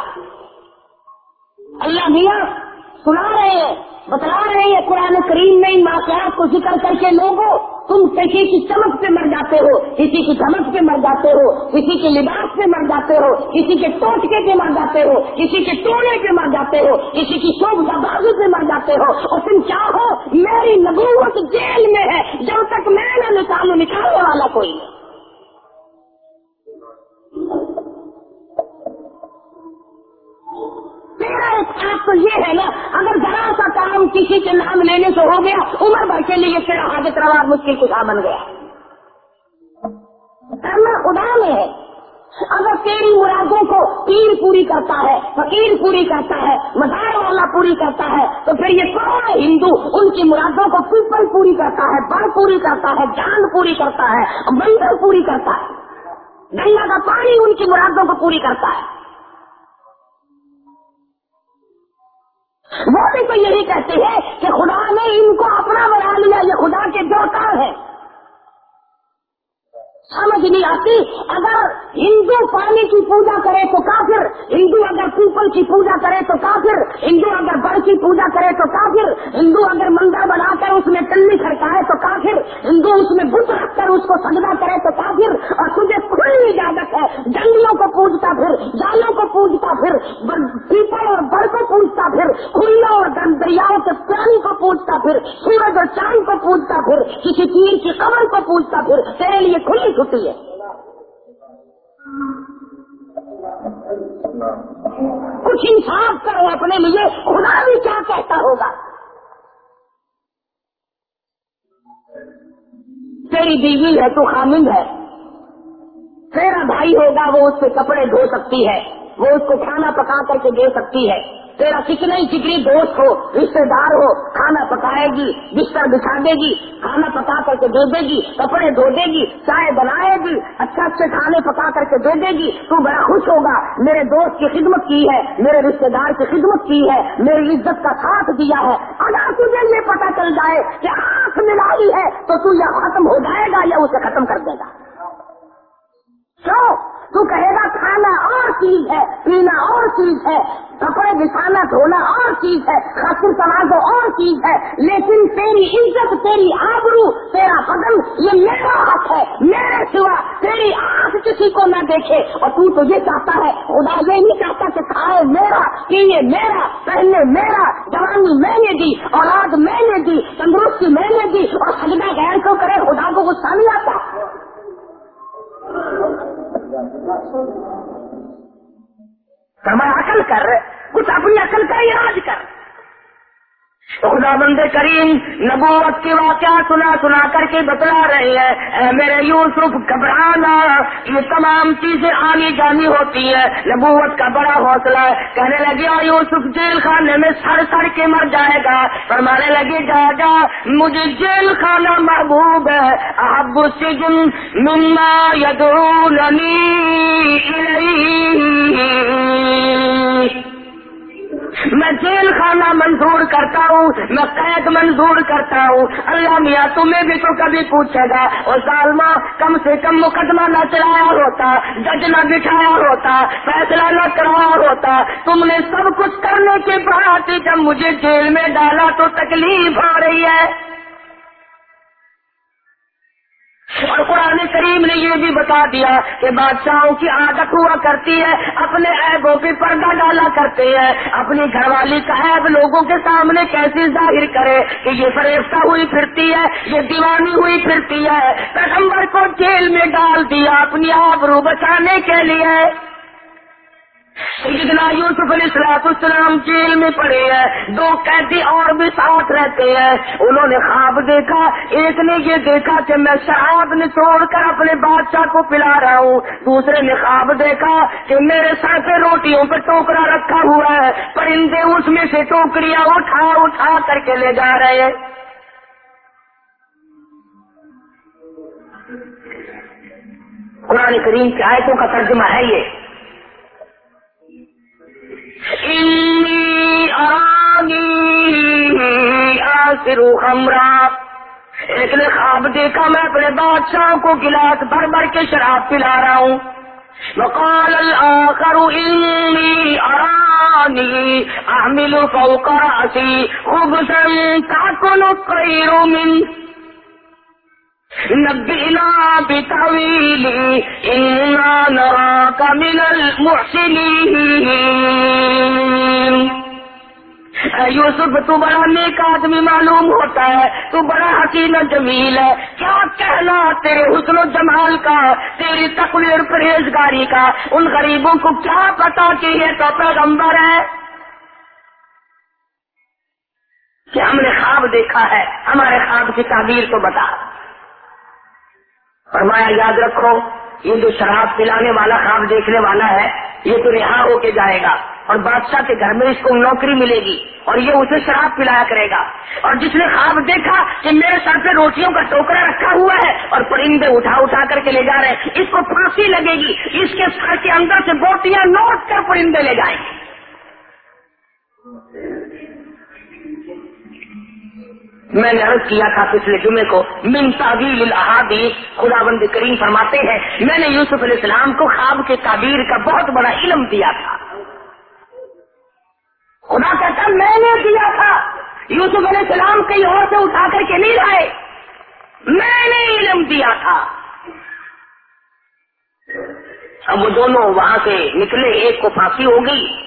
اللہ میاں سنا رہے ہیں بتلا رہے ہیں قرآن کریم میں ان واقعات کو ذکر کر کے لوگوں، تم کسی کی چمک پہ مر جاتے ہو کسی کی چمک پہ مر جاتے ہو کسی کے لباس پہ مر جاتے ہو کسی کے ٹوٹکے پہ مر جاتے ہو کسی کے ٹونے پہ مر جاتے ہو کسی کی شوب بازو پہ مر جاتے ہو، اور تم چاہو میری نبوت جیل میں ہے، جب تک میں نہ نکالوں، نکالنے والا کوئی نہیں۔ میرا احساس تو یہ ہے نا، اگر ذرا سا کام کسی کے نام لینے سے ہو گیا، عمر بھر کے لیے پھر حاجت روا مشکل کچھ بن گیا۔ کرنا خدا میں ہے۔ اگر تیری مرادوں کو پیر پوری کرتا ہے، فقیر پوری کرتا ہے، مزار والا پوری کرتا ہے، تو پھر یہ کون ہندو ان کی مرادوں کو پیپل پوری کرتا ہے، بڑ پوری کرتا ہے، جان پوری کرتا ہے بندر پوری کرتا ہے۔ گنگا کا پانی ان کی مرادوں کو پوری کرتا ہے۔ وہ بھی تو یہی کہتے ہیں کہ خدا نے ان کو اپنا بنا لیا، یہ خدا کے جوکار ہیں۔ ہے سمجھ نہیں آتی۔ اگر ہندو پانی کی پوجا کرے تو کافر، ہندو اگر پیپل کی پوجا کرے تو کافر، ہندو اگر بڑ کی پوجا کرے تو کافر، ہندو اگر مندر بنا کر اس میں ٹلی کھڑکائے تو کافر، ہندو اس میں بت رکھ کر اس کو سجدہ کرے تو کافر۔ اور تجھے کھلی اجازت ہے، جنگلوں کو پوجتا پھر، جالوں کو پوجتا پھر پیپل اور بڑ کو پوجتا پھر، کھلوں اور دریاؤں کے پرانی کو پوجتا پھر، سورج اور چاند کو پوجتا پھر، کسی تیر کی قبر کو پوجتا پھر، تیرے لیے کھلی چھٹی ہے۔ کچھ انصاف کرو اپنے لیے، خدا بھی کیا کہتا ہوگا؟ تیری بیوی ہے، تو خامند ہے۔ تیرا بھائی ہوگا، وہ اس سے کپڑے دھو سکتی ہے، وہ اس کو کھانا پکا کر کے دے سکتی ہے۔ تیرا کتنا ہی فکری دوست ہو رشتے دار ہو، کھانا پکائے گی، بستر بچھا دے گی، کھانا پکا کر کے دے دے گی، کپڑے دھو دے گی، چائے بنائے گی اچھا اچھے کھانے پکا کر کے دے دے گی، تو بڑا خوش ہوگا۔ میرے دوست کی خدمت کی ہے، میرے رشتے دار کی خدمت کی ہے، میری عزت کا ساتھ دیا ہے۔ اگر تجھے یہ پتا چل جائے کہ آنکھ ملائی ہے، تو تو یہ ختم ہو جائے گا یا اسے ختم کر دے گا۔ کیوں تو کہے گا، کھانا اور چیز ہے، پینا اور چیز ہے، کپڑے بچھانا، دھونا اور چیز ہے خاصر تمازو اور چیز ہے، لیکن تیری عزت، تیری آبرو، تیرا قدم یہ میرا حق ہے، میرے سوا تیری آنکھ کسی کو نہ دیکھے۔ اور تو تو یہ چاہتا ہے، خدا یہ نہیں چاہتا کہ کھائے میرا، پیے میرا پہلے میرا، جوانی میں نے دی، اولاد میں نے دی، تندرستی میں نے دی، اور سجدہ غیر کو کرے؟ خدا کو غصہ نہیں آتا۔ عقل کر کچھ اپنی عقل کا علاج کر۔ خدا بند کریم نبوت کی واقعہ سنا سنا کر کے بتلا رہے ہیں۔ اے میرے یوسف، گھبرانا۔ یہ تمام چیزیں آنی جانی ہوتی ہے نبوت کا بڑا حوصلہ ہے۔ کہنے لگے یوسف جیل خانے میں سڑ سڑ کے مر جائے گا۔ فرمانے لگے، جا جا، مجھے جیل خانہ محبوب ہے۔ اب سجن مما یدعوننی الیہ۔ میں جیل خانہ منظور کرتا ہوں، میں قید منظور کرتا ہوں۔ اللہ میاں تمہیں بھی تو کبھی پوچھے گا اور سالما کم سے کم مقدمہ نہ چلایا ہوتا، جج نہ بٹھایا ہوتا، فیصلہ نہ کرایا ہوتا۔ تم نے سب کچھ کرنے کے بعد جب مجھے جیل میں ڈالا تو تکلیف آ رہی ہے۔ اور قرآن کریم نے یہ بھی بتا دیا کہ بادشاہوں کی عادت ہوا کرتی ہے، اپنے عیبوں پہ پردہ ڈالا کرتے ہیں۔ اپنی گھر والی کا عیب لوگوں کے سامنے کیسے ظاہر کرے کہ یہ فریفتہ ہوئی پھرتی ہے، یہ دیوانی ہوئی پھرتی ہے۔ پیغمبر کو جیل میں ڈال دیا اپنی آبرو بچانے کے لیے۔ سیدنا یوسف علیہ السلاط السلام جیل میں پڑے ہیں، دو قیدی اور بھی ساتھ رہتے ہیں۔ انہوں نے خواب دیکھا، ایک نے یہ دیکھا کہ میں شراب نے توڑ کر اپنے بادشاہ کو پلا رہا ہوں۔ دوسرے نے خواب دیکھا کہ میرے سر پہ روٹیوں پہ ٹوکرا رکھا ہوا ہے، پرندے اس میں سے ٹوکریاں اٹھا اٹھا کر کے لے جا رہے ہیں۔ قرآن کریم کی آیتوں کا ترجمہ ہے یہ۔ ایک نے خواب دیکھا میں اپنے بادشاہ کو گلاس بھر بھر کے شراب پلا رہا ہوں وقال الآخر إني أراني أحمل فوق رأسي خبزا تأكل الطير منه۔ نبئنا بتعويله إنا نراك من المحسنين. یوسف تو بڑا نیک آدمی معلوم ہوتا ہے، تو بڑا حسین و جمیل ہے۔ کیا کہنا تیرے حسن و جمال کا، تیری تقویر پرہیزگاری کا؟ ان غریبوں کو کیا پتا کہ یہ تو پیغمبر ہے؟ کہ ہم نے خواب دیکھا ہے، ہمارے خواب کی تعبیر تو بتا۔ فرمایا، یاد رکھو، یہ جو شراب پلانے والا خواب دیکھنے والا ہے، یہ تو رہا ہو کے جائے گا اور بادشاہ کے گھر میں اس کو نوکری ملے گی اور یہ اسے شراب پلایا کرے گا اور جس نے خواب دیکھا کہ میرے سر پہ روٹیوں کا ٹوکرا رکھا ہوا ہے اور پرندے اٹھا اٹھا کر کے لے جا رہے ہیں، اس کو پھانسی لگے گی، اس کے سر کے اندر سے بوٹیاں نوٹ کر پرندے لے جائیں گے۔ میں نے عرض کیا تھا پچھلے جمعے کو، من تعبیر الحادی خدا بند کریم فرماتے ہیں، میں نے یوسف علیہ السلام کو خواب کے تعبیر کا بہت بڑا علم دیا تھا۔ خدا کہتا میں نے دیا تھا۔ یوسف علیہ السلام کئی اور سے اٹھا کر کے نہیں لائے میں نے علم دیا تھا۔ اب وہ دونوں وہاں سے نکلے، ایک کو پھانسی ہو گئی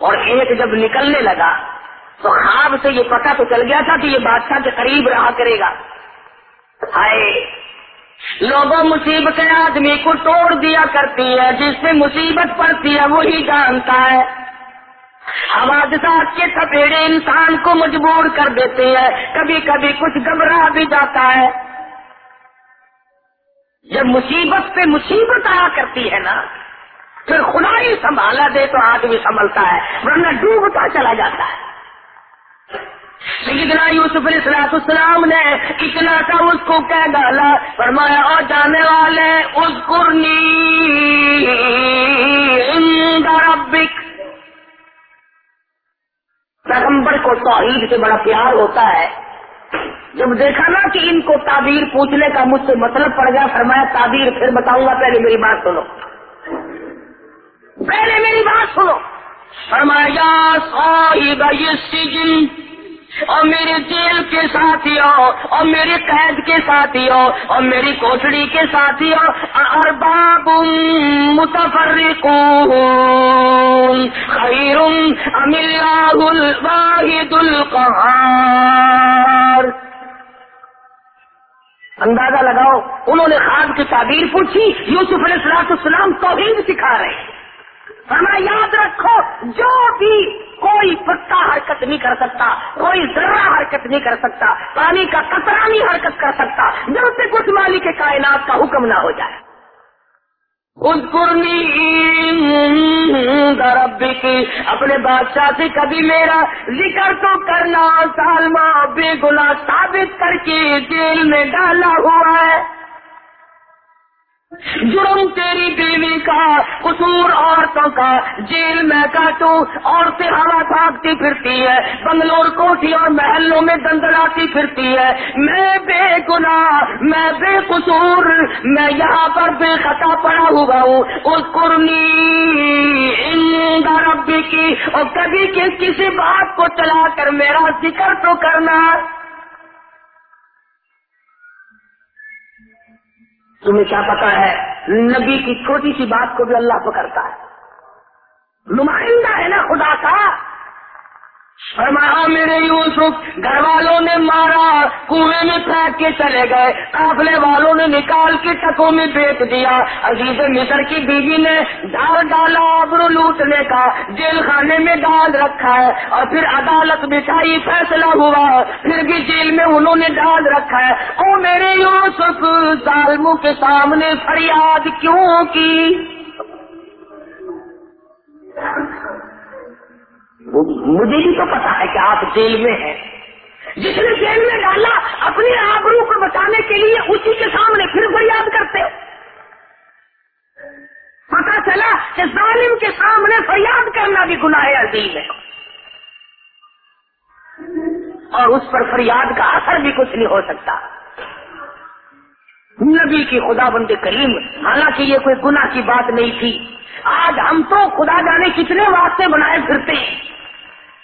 اور ایک جب نکلنے لگا تو خواب سے یہ پتا تو چل گیا تھا کہ یہ بادشاہ کے قریب رہا کرے گا۔ ہائے! لوگوں مصیبت آدمی کو توڑ دیا کرتی ہے، جس سے مصیبت پڑتی ہے وہی جانتا ہے۔ حوادثات کے سپیڑے انسان کو مجبور کر دیتے ہیں۔ کبھی کبھی کچھ گھبرا بھی جاتا ہے۔ جب مصیبت پہ مصیبت آیا کرتی ہے نا، پھر خدا ہی سنبھالا دے تو آدمی سنبھلتا ہے، ورنہ ڈوبتا چلا جاتا ہے۔ سیدنا یوسف علیہ السلاط السلام نے اتنا تھا، اس کو کہہ ڈالا، فرمایا، اور جانے والے اس قرنی ربک. پیغمبر کو توحید سے بڑا پیار ہوتا ہے۔ جب دیکھا نا کہ ان کو تعبیر پوچھنے کا مجھ سے مطلب پڑ گیا، فرمایا، تعبیر، پھر بتاؤں گا، پہلے میری بات سنو۔ پہلے میری بات سنو۔ فرمایا اور میرے جیل کے ساتھیوں اور میرے قید کے ساتھیوں اور میری کوٹڑی کے ساتھیوں ارباب متفرقون، خیر ام اللہ الواحد القہار۔ اندازہ لگاؤ، انہوں نے خواب کی تعبیر پوچھی، یوسف علیہ السلاط السلام توحید سکھا رہے ہیں۔ ہمیں یاد رکھو، جو بھی کوئی پتا حرکت نہیں کر سکتا، کوئی ذرا حرکت نہیں کر سکتا، پانی کا کترا نہیں حرکت کر سکتا جب سے کچھ مالی کے کائنات کا حکم نہ ہو جائے۔ اس ربی کی اپنے بادشاہ سے کبھی میرا ذکر تو کرنا سالما بے گنا ثابت کر کے جیل میں ڈالا ہوا ہے۔ جرم تیری بیوی کا، قصور عورتوں کا، جیل میں کاٹو، عورتیں ہوا بھاگتی پھرتی ہے بنگلور کوٹھی اور محلوں میں دندڑاتی پھرتی ہے میں بے گناہ، میں بے قصور، میں یہاں پر بے خطا پڑا ہوا ہوں۔ اس قرنی ربی کی اور کبھی کسی بات کو چلا کر میرا ذکر تو کرنا۔ تمہیں کیا پتا ہے؟ نبی کی چھوٹی سی بات کو بھی اللہ پکڑتا ہے۔ نمائندہ ہے نا خدا کا۔ فرمایا، میرے یوسف، گھر والوں نے مارا، کنویں میں پھینک کے چلے گئے، قافلے والوں نے نکال کے ٹکوں میں بیچ دیا۔ عزیز مصر کی بیوی نے ڈال ڈالا ابرو لوٹنے کا، جیل خانے میں ڈال رکھا ہے، اور پھر عدالت بچھائی فیصلہ ہوا۔ پھر بھی جیل میں انہوں نے ڈال رکھا ہے۔ او میرے یوسف، ظالموں کے سامنے فریاد کیوں کی؟ مجھے بھی تو پتا ہے کہ آپ جیل میں ہیں۔ جس نے جیل میں ڈالا اپنے آبرو کو بچانے کے لیے اسی کے سامنے پھر فریاد کرتے پتا چلا کہ ظالم کے سامنے فریاد کرنا بھی گناہ عظیم ہے۔ اور اس پر فریاد کا اثر بھی کچھ نہیں ہو سکتا۔ نبی کی خدا بند کریم، حالانکہ یہ کوئی گناہ کی بات نہیں تھی، آج ہم تو خدا جانے کتنے واسطے بنائے پھرتے ہیں۔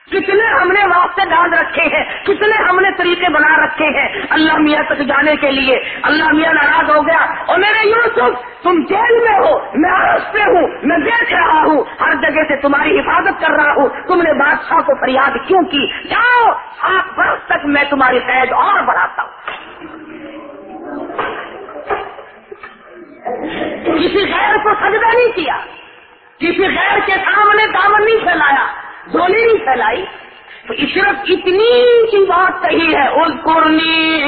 کتنے ہم نے واسطے ڈال رکھے ہیں، کتنے ہم نے طریقے بنا رکھے ہیں۔ اللہ میاں تک جانے کے لیے، اللہ میاں ناراض ہو گیا۔ اور میرے یوسف، تم جیل میں ہو، میں پہ ہوں، میں دیکھ رہا ہوں۔ ہر جگہ سے تمہاری حفاظت کر رہا ہوں۔ تم نے بادشاہ کو فریاد کیوں کی؟ جاؤ سات برس تک میں تمہاری قید اور بڑھاتا ہوں۔ کسی غیر کو سجدہ نہیں کیا، کسی غیر کے سامنے دامن نہیں پھیلایا۔ زونی نہیں پھیلائی۔ تو صرف اتنی سی بات کہی ہے اس قرنی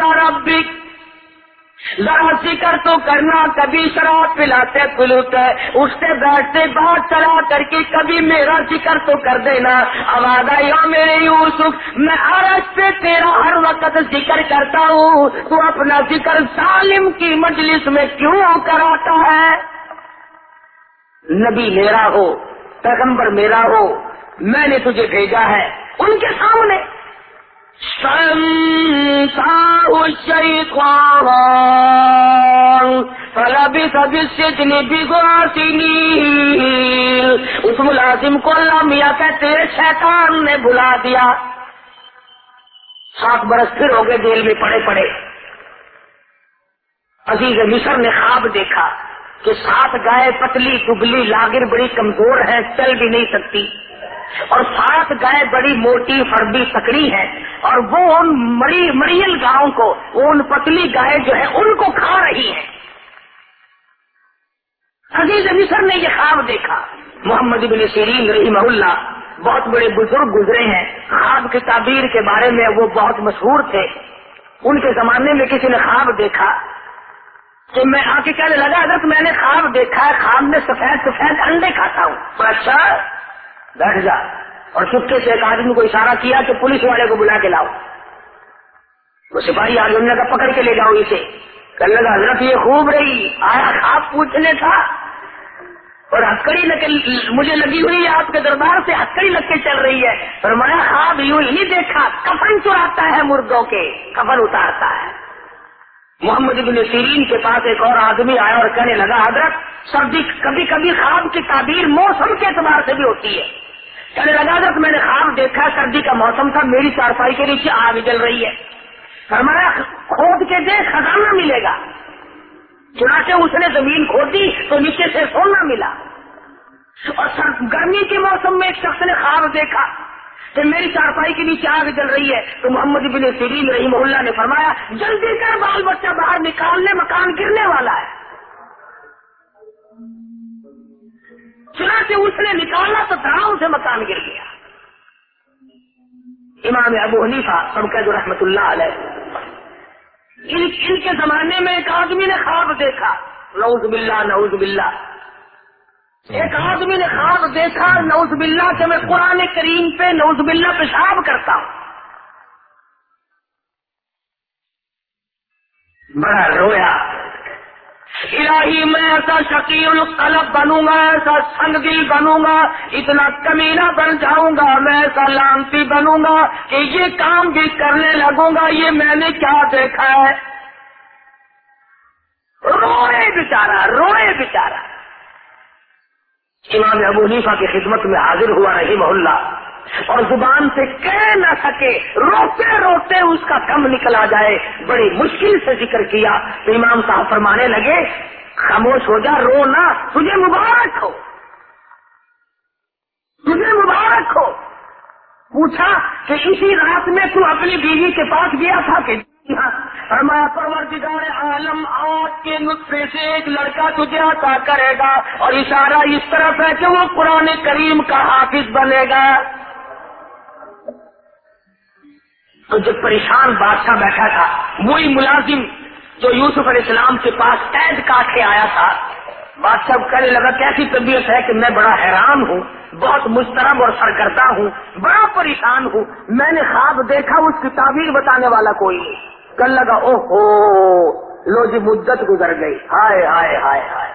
ربک۔ ذرا ذکر تو کرنا، کبھی شراب پلاتے پلوتے اٹھتے بیٹھتے بات چلا کر کے کبھی میرا ذکر تو کر دینا۔ آواز آئی میرے یوسف، میں عرش پہ تیرا ہر وقت ذکر کرتا ہوں۔ تو اپنا ذکر ظالم کی مجلس میں کیوں کراتا ہے؟ نبی میرا ہو۔ پیغمبر میرا ہو، میں نے تجھے بھیجا ہے، ان کے سامنے۔ اس ملازم کو اللہ میاں کہتے شیطان نے بلا دیا۔ سات برس پھر ہو گئے، جیل میں پڑے پڑے۔ عزیز مصر نے خواب دیکھا۔ کہ سات گائے پتلی دبلی لاگر بڑی کمزور ہے چل بھی نہیں سکتی۔ اور سات گائے بڑی موٹی فردی تکڑی ہے اور وہ ان مری، مریل گاؤں کو، وہ ان پتلی گائے جو ہے ان کو کھا رہی ہے عزیز مصر نے یہ خواب دیکھا۔ محمد بن سیرین رحمہ اللہ بہت بڑے بزرگ گزرے ہیں۔ خواب کی تعبیر کے بارے میں وہ بہت مشہور تھے۔ ان کے زمانے میں کسی نے خواب دیکھا۔ تو میں آ کے کہنے لگا اگر میں نے خواب دیکھا ہے، خواب میں سفید سفید انڈے کھاتا ہوں۔ اچھا بیٹھ جا۔ اور چپکے سے ایک آدمی کو اشارہ کیا کہ پولیس والے کو بلا کے لاؤ۔ وہ سپاہی آج کا پکڑ کے لے جاؤ اسے۔ کہنے لگا، حضرت یہ خوب رہی، آیا خواب پوچھنے تھا۔ اور ہتکڑی نکل مجھے لگی ہوئی ہے، آپ کے دربار سے ہتکڑی لگ کے چل رہی ہے۔ اور میں خواب یوں ہی دیکھا، کفن چراتا ہے مردوں کے، کفن اتارتا ہے۔ محمد بن سیرین کے پاس ایک اور آدمی آیا اور کہنے لگا، حضرت، سردی کبھی کبھی خواب کی تعبیر موسم کے اعتبار سے بھی ہوتی ہے۔ کہنے لگا، حضرت، میں نے خواب دیکھا سردی کا موسم تھا، میری چارپائی کے نیچے آگ جل رہی ہے۔ فرمایا، کھود کے دے، خزانہ ملے گا۔ چنانچہ اس نے زمین کھودی تو نیچے سے سونا ملا۔ اور گرمی کے موسم میں ایک شخص نے خواب دیکھا۔ کہ میری چارپائی کے نیچے آگ جل رہی ہے۔ تو محمد بن سیرین رحیم اللہ نے فرمایا جلدی کر بال بچہ باہر نکالنے مکان گرنے والا ہے۔ چنانچہ اس نے نکالا تو تناؤ سے مکان گر گیا۔ امام ابو حنیفہ سب جو رحمت اللہ علیہ۔ ان, ان کے زمانے میں ایک آدمی نے خواب دیکھا۔ نعوذ باللہ نعوذ باللہ۔ ایک آدمی نے خواب دیکھا نوز باللہ کہ میں قرآن کریم پہ نوز باللہ پیشاب کرتا ہوں۔ بڑا رویا۔ الہی میں ایسا شکیل القلب بنوں گا، ایسا سنگ دل بنوں گا، اتنا کمینہ بن جاؤں گا، میں ایسا لانتی بنوں گا کہ یہ کام بھی کرنے لگوں گا، یہ میں نے کیا دیکھا ہے۔ روئے بچارا روئے بچارا امام ابو نیفا کی خدمت میں حاضر ہوا رہی محلہ اور زبان سے کہہ نہ سکے، روتے روتے اس کا کم نکلا جائے۔ بڑی مشکل سے ذکر کیا۔ تو امام صاحب فرمانے لگے، خاموش ہو جا رو نہ تجھے مبارک ہو۔ تجھے مبارک ہو۔ پوچھا کہ اسی رات میں تو اپنی بیوی کے پاس گیا تھا کہ جی ہاں، فرمایا پروردگار عالم، آج کے نسخے سے ایک لڑکا تجھے عطا کرے گا اور اشارہ اس طرف ہے کہ وہ قرآن کریم کا حافظ بنے گا. تو جو پریشان بادشاہ بیٹھا تھا، وہی ملازم جو یوسف علیہ السلام کے پاس قید کاٹ کے آیا تھا، بادشاہ کہنے لگا، کیسی طبیعت ہے کہ میں بڑا حیران ہوں، بہت مسترب اور سرکردہ ہوں، بڑا پریشان ہوں، میں نے خواب دیکھا، اس کی تعبیر بتانے والا کوئی نہیں. کل لگا او ہو لو جی مدت گزر گئی۔ ہائے ہائے ہائے ہائے۔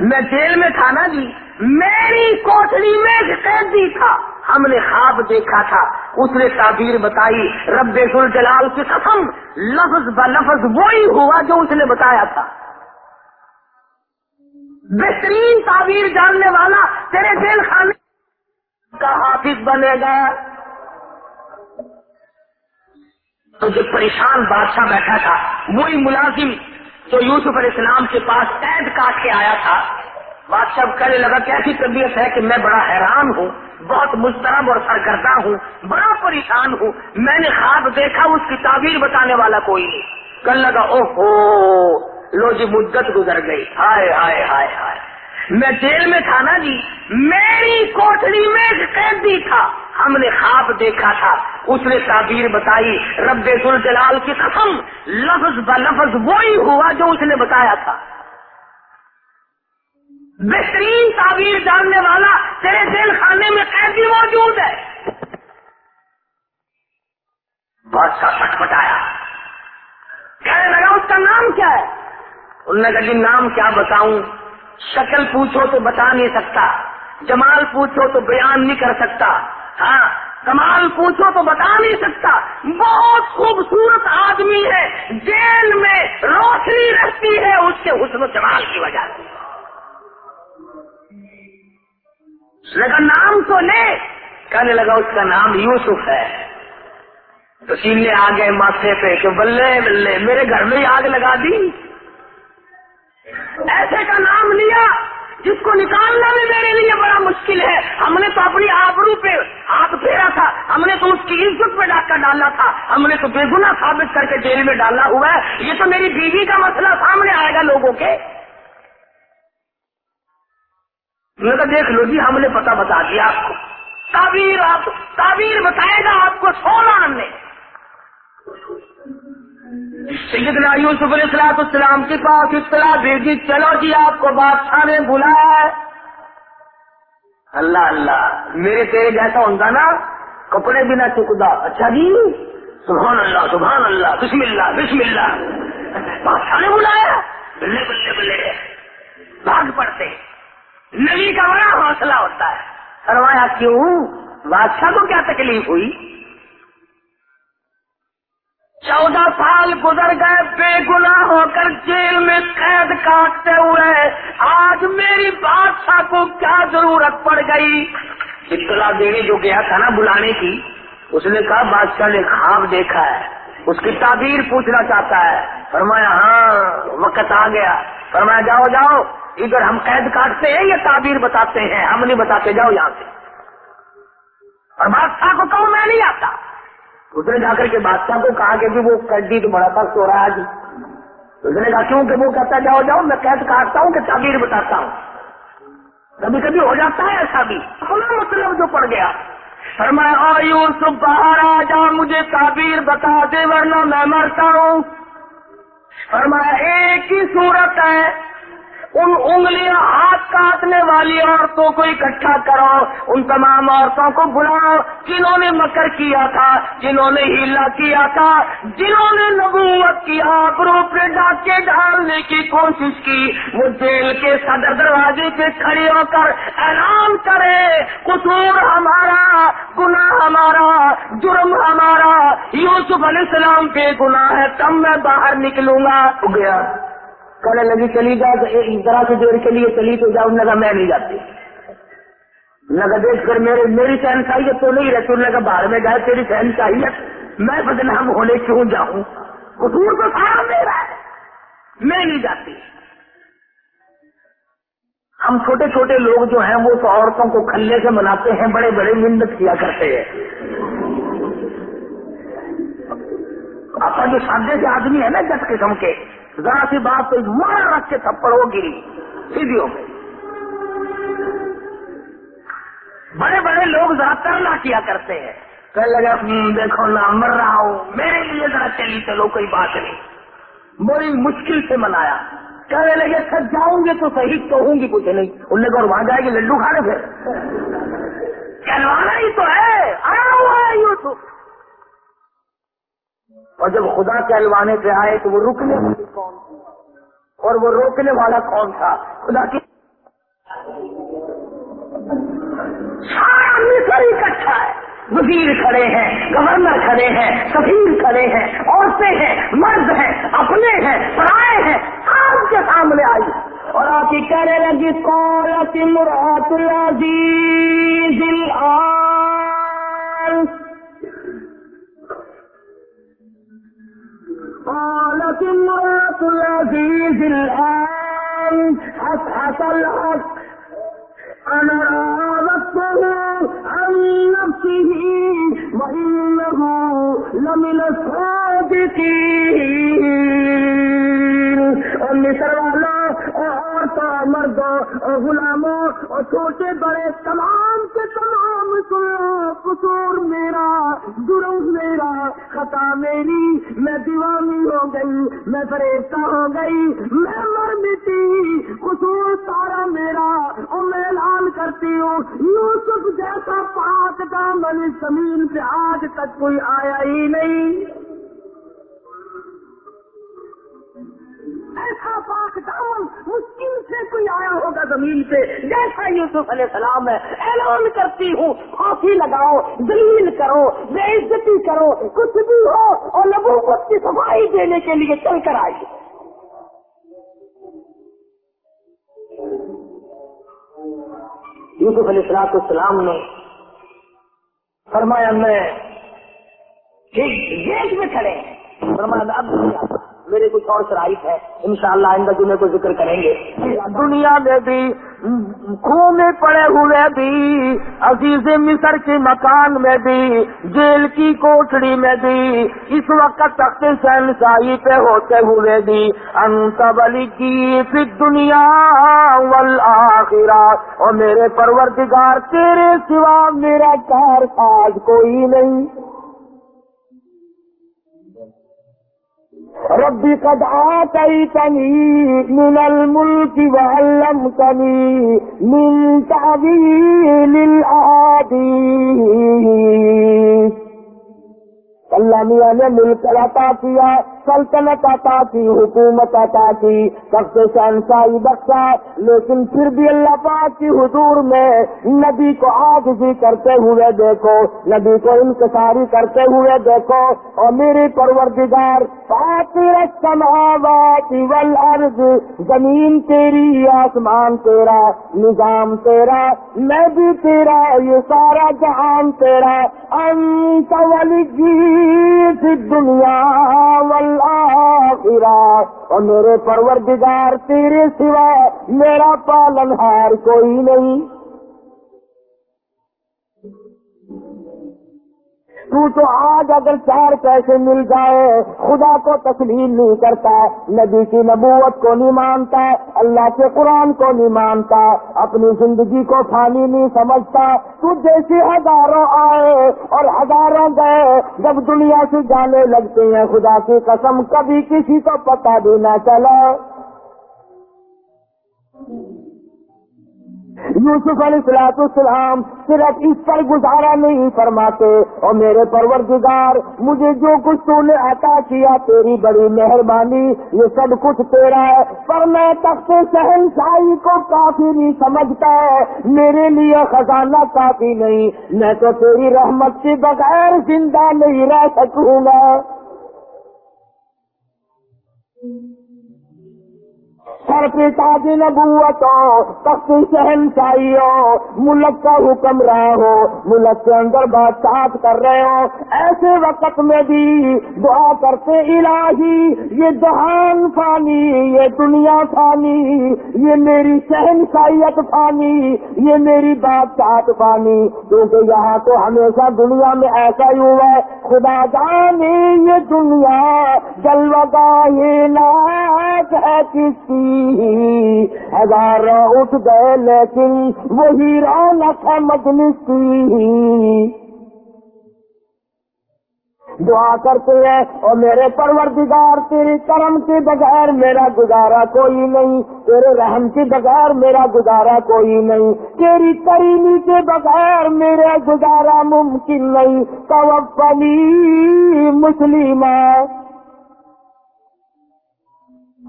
میں جیل میں تھا نا جی میری کوٹلی میں قیدی تھا۔ ہم نے خواب دیکھا تھا۔ اس نے تعبیر بتائی، رب جلال کی قسم، لفظ ب لفظ وہی ہوا جو اس نے بتایا تھا۔ بہترین تعبیر جاننے والا تیرے جیل خانے کا حافظ بنے گا۔ تو جو پریشان بادشاہ بیٹھا تھا، وہی ملازم جو یوسف علیہ السلام کے پاس قید کاٹ کے آیا تھا، بادشاہ کہنے لگا کیسی طبیعت ہے کہ میں بڑا حیران ہوں، بہت مسترب اور سرکردہ ہوں، بڑا پریشان ہوں، میں نے خواب دیکھا، اس کی تعبیر بتانے والا کوئی نہیں۔ کل لگا او ہو لو جی مدت گزر گئی۔ ہائے ہائے ہائے ہائے۔ میں جیل میں تھا نا جی میری کوٹلی میں قیدی تھا۔ ہم نے خواب دیکھا تھا۔ اس نے تعبیر بتائی، رب جلال کی قسم، لفظ ب لفظ وہی ہوا جو اس نے بتایا تھا۔ بہترین تعبیر جاننے والا تیرے جیل خانے میں قیدی موجود ہے۔ بادشاہ سٹ پٹایا کہنے لگا، اس کا نام کیا ہے؟ انہوں نے کہا جی نام کیا بتاؤں؟ شکل پوچھو تو بتا نہیں سکتا، جمال پوچھو تو بیان نہیں کر سکتا۔ ہاں کمال پوچھو تو بتا نہیں سکتا۔ بہت خوبصورت آدمی ہے، جیل میں روشنی رہتی ہے، اس کے حسن و جمال کی وجہ سے۔ لگا نام تو لے۔ کہنے لگا اس کا نام یوسف ہے۔ تو سینے آ گئے ماتھے پہ کہ بلے بلے، میرے گھر میں ہی آگ لگا دی۔ ایسے کا نام لیا جس کو نکالنا بھی میرے لیے بڑا مشکل ہے۔ ہم نے تو اپنی آبرو پہ ہاتھ پھیرا تھا۔ ہم نے تو اس کی عزت پہ ڈاک کر ڈالا تھا۔ ہم نے تو بے گنا ثابت کر کے جیل میں ڈالا ہوا ہے۔ یہ تو میری بیوی کا مسئلہ سامنے آئے گا لوگوں کے۔ میں تو دیکھ لو جی ہم نے پتا بتا دیا آپ کو۔ تعبیر آپ، تعبیر بتائے گا آپ کو سونا ہم نے سیدنا یوسف علیہ السلاط السلام کے پاس اطلاع بھیجی، چلو جی آپ کو بادشاہ نے بلایا۔ ہے اللہ اللہ، میرے تیرے جیسا ہوتا نا، کپڑے بھی نہ چکتا۔ اچھا جی؟ سبحان اللہ سبحان اللہ، بسم اللہ بسم اللہ۔ بادشاہ نے بلایا۔ بلے بلے بلے۔ بھاگ پڑتے۔ نبی کا بڑا حوصلہ ہوتا ہے۔ فرمایا، کیوں؟ بادشاہ کو کیا تکلیف ہوئی؟ چودہ سال گزر گئے، بے گناہ ہو کر جیل میں قید کاٹتے ہوئے، آج میری بادشاہ کو کیا ضرورت پڑ گئی؟ اطلاع دینے جو گیا تھا نا بلانے کی، اس نے کہا، بادشاہ نے خواب دیکھا ہے، اس کی تعبیر پوچھنا چاہتا ہے۔ فرمایا ہاں وقت آ گیا۔ فرمایا، جاؤ جاؤ، ادھر ہم قید کاٹتے ہیں یا تعبیر بتاتے ہیں؟ ہم نہیں بتاتے، جاؤ یہاں سے۔ اور بادشاہ کو کہو، میں نہیں آتا۔ اس نے جا کر کے بادشاہ کو کہا کہ جی وہ کڈی تو بڑا سخت ہو رہا ہے اس نے کہا کیوں کہ وہ کہتا جاؤ جاؤ، میں قید کاٹتا ہوں کہ تعبیر بتاتا ہوں۔ کبھی کبھی ہو جاتا ہے ایسا بھی۔ اپنا مطلب جو پڑ گیا۔ فرمایا یوسف، باہر آ جا، مجھے تعبیر بتا دے، ورنہ میں مرتا ہوں۔ فرمایا، ایک ہی صورت ہے۔ ان انگلیاں ہاتھ کاٹنے والی عورتوں کو اکٹھا کرو، ان تمام عورتوں کو بلاؤ، جنہوں نے مکر کیا تھا، جنہوں نے ہیلا کیا تھا، جنہوں نے نبوت کی آبرو پہ ڈاکے ڈالنے کی کوشش کی۔ وہ جیل کے صدر دروازے پہ کھڑی ہو کر اعلان کرے، قصور ہمارا، گناہ ہمارا، جرم ہمارا، یوسف علیہ السلام کے گناہ ہے، تب میں باہر نکلوں گا۔ گیا کہنے لگی، چلی جا ذرا سی دیر کے لیے چلی تو جاؤ میں نہیں جاتی. لگا دیکھ کر میرے، میری سہن چاہیے تو نہیں رہتی. لگا باہر میں گئے تیری سہن چاہیے میں بدنام ہونے کیوں جاؤں؟ قصور تو سارا میرا ہے، میں نہیں جاتی. ہم چھوٹے چھوٹے لوگ جو ہیں وہ تو عورتوں کو کھلے سے مناتے ہیں، بڑے بڑے منت کیا کرتے ہیں۔ آپ کا جو سادے سے آدمی ہے نا جس قسم کے ذرا سی بات تو مار رکھ کے تھپڑ ہو گری سیدھیوں میں۔ بڑے بڑے لوگ ذرا کرنا کیا کرتے ہیں۔ کہ لگا دیکھو نہ مر رہا ہوں۔ میرے لیے ذرا چلی چلو، کوئی بات نہیں۔ بڑی مشکل سے منایا۔ کہنے لگے، تھک جاؤں گے تو صحیح تو ہوں گی کچھ نہیں۔ ان نے کہا وہاں جائے گی، لڈو کھانے پھر۔ کہلوانا ہی تو ہے۔ آیا ہوا ہے یوسف۔ اور جب خدا کہلوانے پہ آئے تو وہ رکنے والی کون تھی اور وہ روکنے والا کون تھا؟ خدا کی سارا مصر اکٹھا ہے۔ وزیر کھڑے ہیں، گورنر کھڑے ہیں، سفیر کھڑے ہیں، عورتیں ہیں، مرد ہیں، اپنے ہیں، پرائے ہیں آپ کے سامنے آئی۔ اور آپ کی کہنے لگی کولت مرات العزیز الآن۔ قالت امرأة العزيز الآن حسحس الحق. أنا راودته عن نفسه وإنه لمن الصادقين. اور مصر والوں مردوں اور غلاموں اور چھوٹے بڑے تمام کے تمام سنو قصور میرا جرم میرا، خطا میری، میں دیوانی ہو گئی، میں فریفتہ ہو گئی، میں مر مٹی، قصور سارا میرا، اور میں اعلان کرتی ہوں، یوسف جیسا پاک دامن اس زمین پہ آج تک کوئی آیا ہی نہیں۔ ایسا پاک دامن مشکل سے کوئی آیا ہوگا زمین پہ؟ جیسا یوسف علیہ السلام ہے، اعلان کرتی ہوں پھانسی لگاؤ، دلیل کرو، بے عزتی کرو، کچھ بھی ہو، اور نبوت کی صفائی دینے کے لیے چل کر آئی یوسف علیہ السلام السلام نے فرمایا، میں گیٹ میں کھڑے ہیں۔ فرمایا اب نہیں آتا میرے کچھ اور شرائط ہے انشاءاللہ آئندہ جمعے کو ذکر کریں گے۔ دنیا میں بھی خون میں پڑے ہوئے بھی، عزیز مصر کے مکان میں بھی، جیل کی کوٹڑی میں بھی، اس وقت تخت شہنشاہی پہ ہوتے ہوئے بھی انتبلی کی پھر دنیا والآخرہ۔ اور میرے پروردگار، تیرے سوا میرا کار ساز کوئی نہیں۔ ربی قد آتیتنی من الملک وعلمتنی من تعویل الآدیث اللہ میاں نے ملک عطا کیا۔ سلطنت عطا کی، حکومت عطا کی، سب سے شہنشاہی بخشا، لیکن پھر بھی اللہ پاک کی حضور میں نبی کو آگ بھی کرتے ہوئے دیکھو، نبی کو انکساری کرتے ہوئے دیکھو، اور میری پروردگار، فاطر السماوات والارض، زمین تیری، آسمان تیرا، نظام تیرا میں بھی تیرا، یہ سارا جہان تیرا، انت ولی جی، دنیا والآخرہ اور میرے پروردگار تیرے سوا میرا پالن ہار کوئی نہیں۔ تو تو آج اگر چار پیسے مل جائے، خدا کو تسلیم نہیں کرتا، نبی کی نبوت کو نہیں مانتا، اللہ کے قرآن کو نہیں مانتا، اپنی زندگی کو فانی نہیں سمجھتا، تو جیسے ہزاروں آئے اور ہزاروں گئے، جب دنیا سے جانے لگتے ہیں، خدا کی قسم کبھی کسی کو پتہ بھی نہ چلا۔ یوسف علیہ السلاط السلام صرف اس پر گزارا نہیں فرماتے اور میرے پروردگار، مجھے جو کچھ تو نے عطا کیا، تیری بڑی مہربانی، یہ سب کچھ تیرا ہے، پر میں تخت شہنشاہی کو کافی نہیں سمجھتا ہے میرے لیے خزانہ کافی نہیں، میں تو تیری رحمت کے بغیر زندہ نہیں رہ سکوں گا۔ سر پہ تاج نبوت ہو تخت شہن چاہیے ملک کا حکم رہے ہو، ملک کے اندر بات کر رہے ہو۔ ایسے وقت میں بھی دعا کرتے الہی، یہ جہان فانی، یہ دنیا فانی، یہ میری شہن شاہیت فانی، یہ میری بات فانی۔ کیونکہ یہاں تو ہمیشہ دنیا میں ایسا ہی ہوا ہے، خدا جانے یہ دنیا جلوگا یہ ناک ہے کسی ہزار اٹھ گئے لیکن وہی رونق ہے مجلس کی دعا کرتے ہیں اور میرے پروردگار، تیری کرم کے بغیر میرا گزارا کوئی نہیں، تیرے رحم کے بغیر میرا گزارا کوئی نہیں، تیری کریمی کے بغیر میرا گزارا ممکن نہیں۔ توفلی مسلم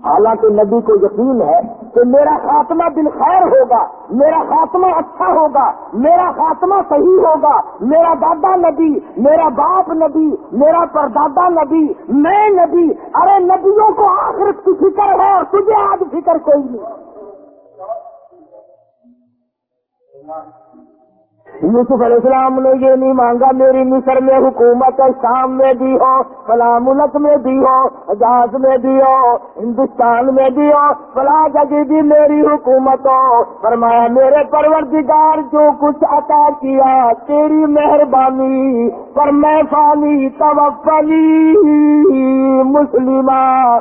حالانکہ نبی کو یقین ہے کہ میرا خاتمہ دل خیر ہوگا، میرا خاتمہ اچھا ہوگا، میرا خاتمہ صحیح ہوگا، میرا دادا نبی، میرا باپ نبی، میرا پردادا نبی، میں نبی، ارے نبیوں کو آخرت کی فکر ہے اور تجھے آج فکر کوئی نہیں۔ یوسف علیہ السلام نے یہ نہیں مانگا، میری مصر میں حکومت شام میں بھی ہو، فلاں ملک میں بھی ہو، حجاز میں بھی ہو، ہندوستان میں بھی ہو، فلاں جگہ بھی میری حکومت ہو۔ فرمایا، میرے پروردگار، جو کچھ عطا کیا، تیری مہربانی، پر میں فانی توفلی مسلمہ۔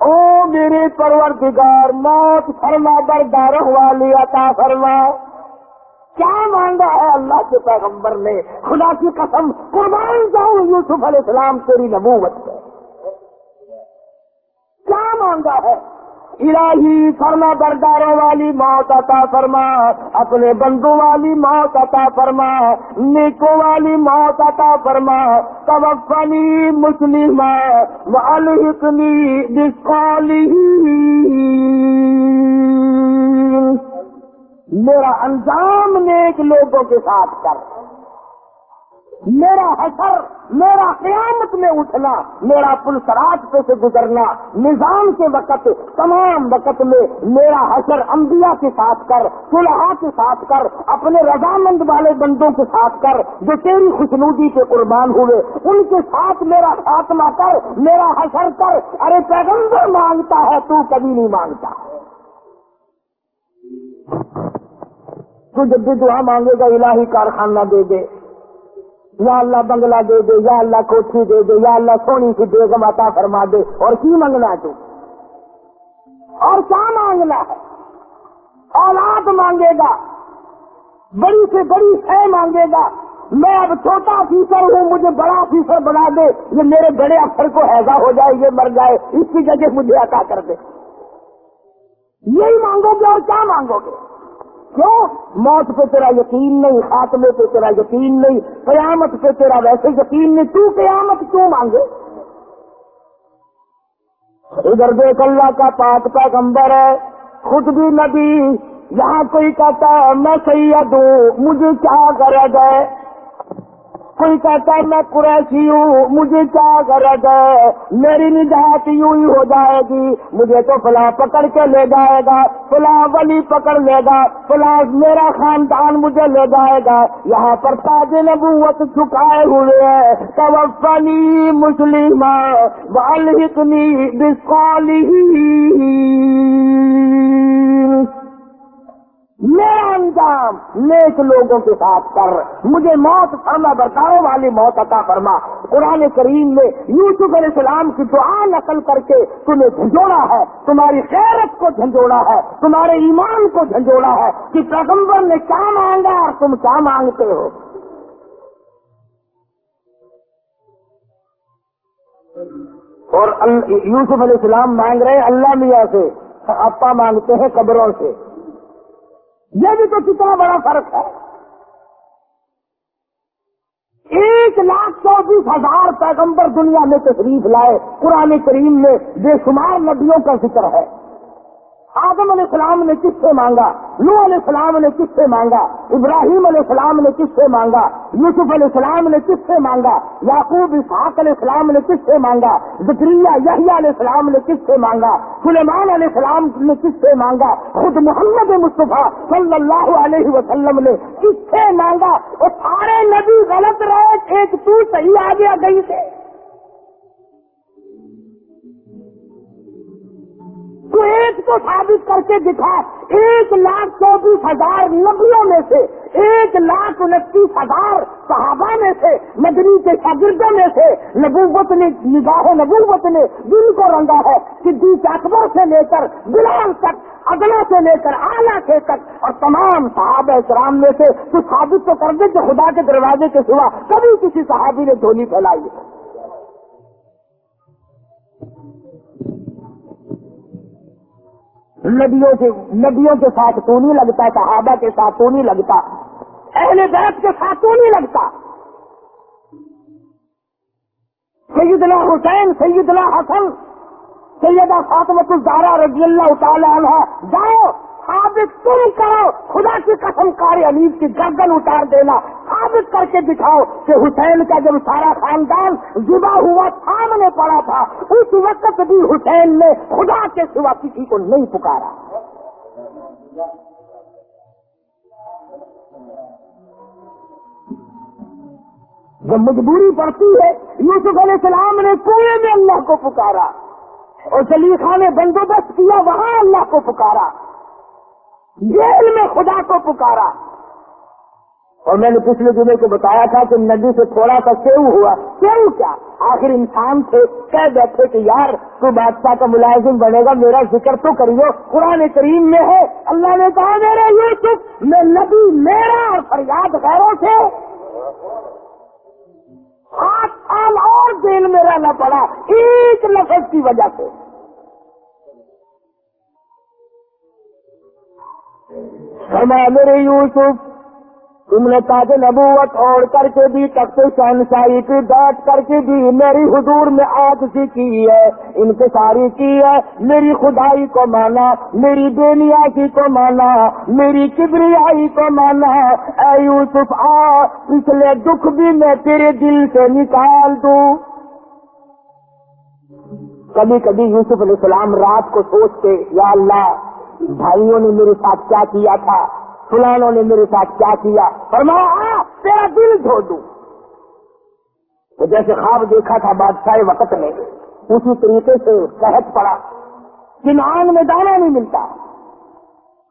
او میرے پروردگار، موت فرما بردار والی عطا فرما۔ کیا مانگا ہے اللہ کے پیغمبر نے؟ خدا کی قسم، قربان جاؤں یوسف علیہ السلام تیری نبوت سے کیا مانگا ہے؟ الہی فرما برداروں والی موت عطا فرما، اپنے بندوں والی موت عطا فرما، نیکوں والی موت عطا فرما۔ توفنی مسلم والحقنی میرا انجام نیک لوگوں کے ساتھ کر۔ میرا حسر میرا قیامت میں اٹھنا، میرا پلسرات پہ سے گزرنا، نظام کے وقت، تمام وقت میں میرا حسر انبیاء کے ساتھ کر صلحہ کے ساتھ کر، اپنے رضامند والے بندوں کے ساتھ کر، جو تیری خوشنودی کے قربان ہوئے، ان کے ساتھ میرا خاتمہ کر، میرا حسر کر۔ ارے پیغمبر مانگتا ہے، تو کبھی نہیں مانگتا۔ تو جب بھی دعا مانگے گا، الہی کارخانہ دے دے، یا اللہ بنگلہ دے دے، یا اللہ کوٹھی دے دے، یا اللہ سونی کی بیگم عطا فرما دے، اور کی مانگنا تو؟ اور کیا مانگنا ہے؟ اولاد مانگے گا، بڑی سے بڑی شے مانگے گا، میں اب چھوٹا افیسر ہوں، مجھے بڑا افیسر بنا دے، یہ میرے بڑے افسر کو ایسا ہو جائے، یہ مر جائے، اس کی جگہ مجھے عطا کر دے۔ یہی مانگو گے اور کیا مانگو گے؟ کیوں؟ موت پہ تیرا یقین نہیں، خاتمے پہ تیرا یقین نہیں، قیامت پہ تیرا ویسے یقین نہیں، تو قیامت کیوں مانگے؟ ادھر دیکھ اللہ کا پاک پیغمبر ہے، خود بھی نبی، یہاں کوئی کہتا ہے، میں سید ہوں مجھے کیا غرض ہے؟ کوئی کہتا ہے، میں قریشی ہوں، مجھے کیا غرض ہے؟ میری نجات یوں ہی ہو جائے گی، مجھے تو فلاں پکڑ کے لے جائے گا، فلاں ولی پکڑ لے گا، فلاں میرا خاندان مجھے لے جائے گا۔ یہاں پر تاج نبوت چکائے ہوئے ہیں۔ توفلی مسلم والنی بسکالی میرا انجام نیک لوگوں کے ساتھ کر، مجھے موت فرما برتاؤ والی موت عطا فرما۔ قرآن کریم میں یوسف علیہ السلام کی دعا نقل کر کے تمہیں جھنجھوڑا ہے۔ تمہاری خیرت کو جھنجھوڑا ہے، تمہارے ایمان کو جھنجھوڑا ہے کہ پیغمبر نے کیا مانگا اور تم کیا مانگتے ہو۔ اور یوسف علیہ السلام مانگ رہے ہیں اللہ میاں سے، اپا مانگتے ہیں قبروں سے۔ یہ بھی تو کتنا بڑا فرق ہے۔ ایک لاکھ چوبیس ہزار پیغمبر دنیا میں تشریف لائے، قرآن کریم میں بے شمار نبیوں کا ذکر ہے۔ آدم علیہ السلام نے کس سے مانگا؟ نو علیہ السلام نے کس سے مانگا؟ ابراہیم علیہ السلام نے کس سے مانگا؟ یوسف علیہ السلام نے کس سے مانگا؟ یعقوب، اسحاق علیہ السلام نے کس سے مانگا؟ ذکریہ یحییٰ علیہ السلام نے کس سے مانگا؟ سلیمان علیہ السلام نے کس سے مانگا؟ خود محمد مصطفیٰ صلی اللہ علیہ وسلم نے کس سے مانگا؟ وہ سارے نبی غلط رہے، ایک تو صحیح آ گئی سے تو ایک تو ثابت کر کے دکھا، ایک لاکھ چوبیس ہزار نبیوں میں سے، ایک لاکھ انتیس ہزار صحابہ میں سے، مدنی کے شاگردوں میں سے، نبوت نے، نگاہ نبوت نے دل کو رنگا ہے صدیق اکبر سے لے کر بلال تک، اگلا سے لے کر آلہ کے تک اور تمام صحابہ کرام میں سے تو ثابت تو کر دے کہ خدا کے دروازے کے سوا کبھی کسی صحابی نے دھونی پھیلائی۔ ہے نبیوں کے نبیوں کے ساتھ تو نہیں لگتا، صحابہ کے ساتھ تو نہیں لگتا، اہل بیت کے ساتھ تو نہیں لگتا۔ سیدنا حسین، سیدنا حسن، سیدہ فاطمت الزارا رضی اللہ تعالی عنہ، جاؤ۔ ثابت تم کرو، خدا کی قسم کار علیف کی گردن اتار دینا۔ ثابت کر کے دکھاؤ کہ حسین کا جب سارا خاندان ذبح ہوا، سامنے پڑا تھا۔ اس وقت بھی حسین نے خدا کے سوا کسی کو نہیں پکارا۔ جب مجبوری پڑتی ہے، یوسف علیہ السلام نے کنویں میں اللہ کو پکارا۔ اور سلیخا نے بندوبست کیا، وہاں اللہ کو پکارا۔ جیل میں خدا کو پکارا۔ اور میں نے پچھلے دنوں کو بتایا تھا کہ ندی سے تھوڑا سا سیو ہوا۔ سیو کیا؟ آخر انسان سے کہہ بیٹھے کہ یار، تو بادشاہ کا ملازم بنے گا، میرا ذکر تو کریو۔ قرآن کریم میں ہے۔ اللہ نے کہا، میرے یوسف، میں نبی، میرا اور فریاد غیروں سے۔ سات سال اور جیل میں رہنا پڑا۔ ایک لفظ کی وجہ سے۔ فرمایا میرے یوسف۔ تم نے تاج نبوت اوڑ کر کے بھی، تخت شہنشاہی کی ڈانٹ کر کے بھی میری حضور میں آج سی کی ہے۔ انتظاری کی ہے۔ میری خدائی کو مانا، میری بے نیازی کو مانا، میری کبریائی کو مانا۔ اے یوسف، آ پچھلے دکھ بھی میں تیرے دل سے نکال دوں۔ کبھی کبھی یوسف علیہ السلام رات کو سوچتے، یا اللہ بھائیوں نے میرے ساتھ کیا کیا تھا؟ فلانوں نے میرے ساتھ کیا کیا؟ فرمایا تیرا دل دھو دوں۔ تو جیسے خواب دیکھا تھا بادشاہ وقت میں، اسی طریقے سے قحط پڑا۔ کنان میں دانا نہیں ملتا۔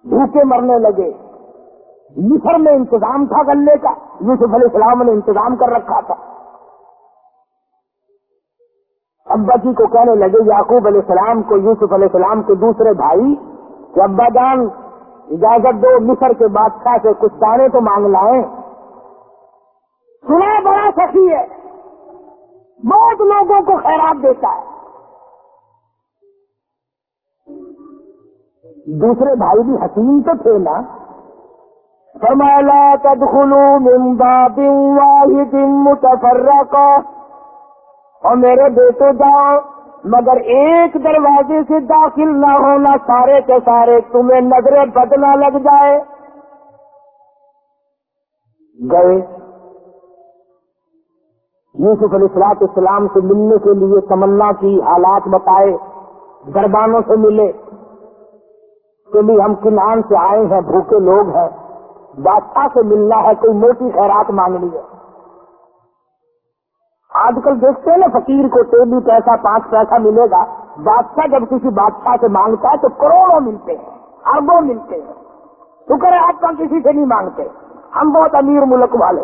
بھوکے مرنے لگے۔ مصر میں انتظام تھا گلے کا۔ یوسف علیہ السلام نے انتظام کر رکھا تھا۔ ابا جی کو کہنے لگے، یعقوب علیہ السلام کو، یوسف علیہ السلام کے دوسرے بھائی کہ ابا جان اجازت دو مصر کے بادشاہ سے کچھ دانے تو مانگ لائیں، سنا بڑا سخی ہے۔ بہت لوگوں کو خیرات دیتا ہے۔ دوسرے بھائی بھی حسین تو تھے نا۔ فرمایا تدخلوا من باب واحد متفرقا۔ اور میرے بیٹے جاؤ۔ مگر ایک دروازے سے داخل نہ ہونا سارے کے سارے تمہیں نظریں بدنا لگ جائے۔ گئے۔ یوسف علیہ السلاط اسلام سے ملنے کے لیے تمنا کی حالات بتائے، دربانوں سے ملے۔ کہ ہم کنان سے آئے ہیں، بھوکے لوگ ہیں۔ بادشاہ سے ملنا ہے، کوئی موٹی خیرات مانگنی ہے آج کل دیکھتے ہیں نا، فقیر کو ٹیبی پیسہ پانچ پیسہ ملے گا۔ بادشاہ جب کسی بادشاہ سے مانگتا ہے تو کروڑوں ملتے ہیں، اربوں ملتے ہیں۔ شکر ہے آپ کا کسی سے نہیں مانگتے۔ ہم بہت امیر ملک والے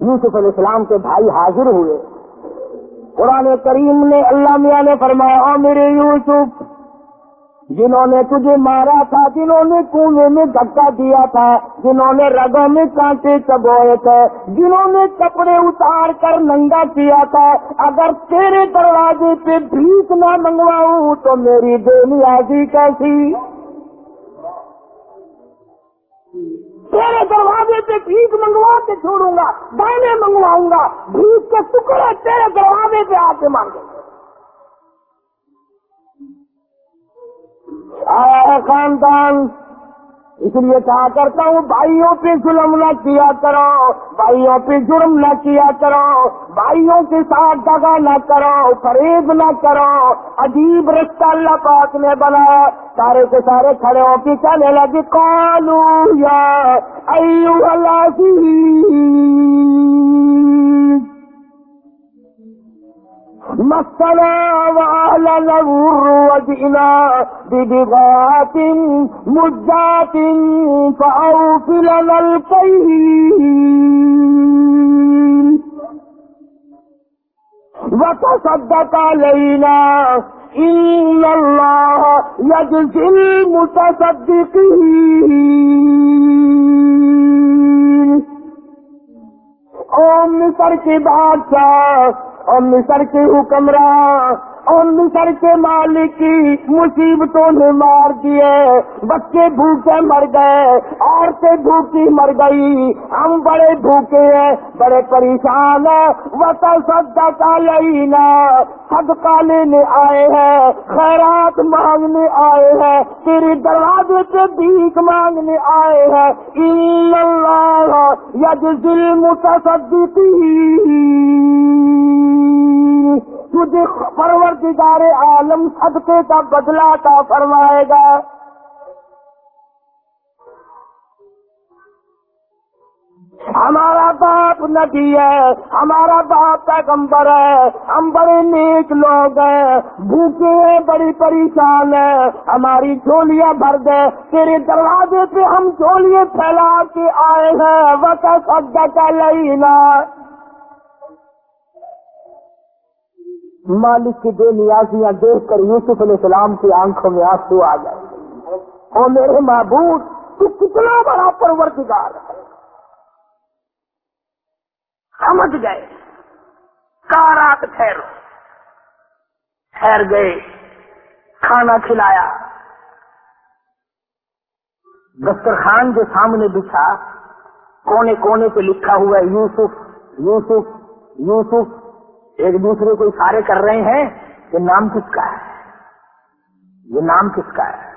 یوسف علیہ السلام کے بھائی حاضر ہوئے۔ قرآن کریم نے، اللہ میاں نے فرمایا او میرے یوسف جنہوں نے تجھے مارا تھا، جنہوں نے کنویں میں دھکا دیا تھا، جنہوں نے رگوں میں کانٹے چبوئے تھے، جنہوں نے کپڑے اتار کر ننگا کیا تھا۔ اگر تیرے دروازے پہ بھیک نہ منگواؤں تو میری بے نیازی کیسی؟ تیرے دروازے پہ بھیک منگوا کے چھوڑوں گا، دانے منگواؤں گا، بھیک کے ٹکڑے تیرے دروازے پہ آ کے مانگیں گے آیا خاندان؟ اس لیے کہا کرتا ہوں، بھائیوں پہ ظلم نہ کیا کرو، بھائیوں پہ جرم نہ کیا کرو، بھائیوں کے ساتھ دگا نہ کرو فریب نہ کرو، عجیب رشتہ اللہ پاک نے بنایا۔ سارے کے سارے کھڑے ہو کے چلے لگے کالو یا ایو اللہ مسنا وأهلنا الغر وجئنا ببغاة مجات فأوف لنا الكيل. وتصدق علينا إن الله يجزي المتصدقين. اوم مصر کے بادشاہ اور مصر کے حکمراں اور مصر کے مالک کی مصیبتوں نے مار دیے بچے بھوکے مر گئے، عورتیں بھوکی مر گئی۔ ہم بڑے بھوکے ہیں، بڑے پریشان ہیں۔ وہ سدا کا لینا صدقہ لینے آئے ہیں۔ خیرات مانگنے آئے ہیں۔ تیرے دروازے سے بھیک مانگنے آئے ہیں۔ ان اللہ یجزل متصدقین تجھے پروردگار عالم صدقے کا بدلہ کا فرمائے گا۔ ہمارا باپ نبی ہے، ہمارا باپ پیغمبر ہے، ہم بڑے نیک لوگ ہیں، بھوکے ہیں، بڑی پریشان ہیں، ہماری چولیاں بھر دے، تیرے دروازے پہ ہم چولیے پھیلا کے آئے ہیں۔ وقت سب کا لینا مالک کی بے نیازیاں دیکھ کر یوسف علیہ السلام کی آنکھوں میں آنسو آ گئے۔ اور میرے محبوب تو کتنا بڑا پروردگار ہے۔ سمجھ گئے۔ کارات ٹھہرو۔ ٹھہر گئے۔ کھانا کھلایا۔ دسترخوان جو سامنے بچھا۔ کونے کونے پہ لکھا ہوا ہے، یوسف یوسف یوسف۔ ایک دوسرے کو اشارے کر رہے ہیں کہ نام کس کا ہے؟ یہ نام کس کا ہے؟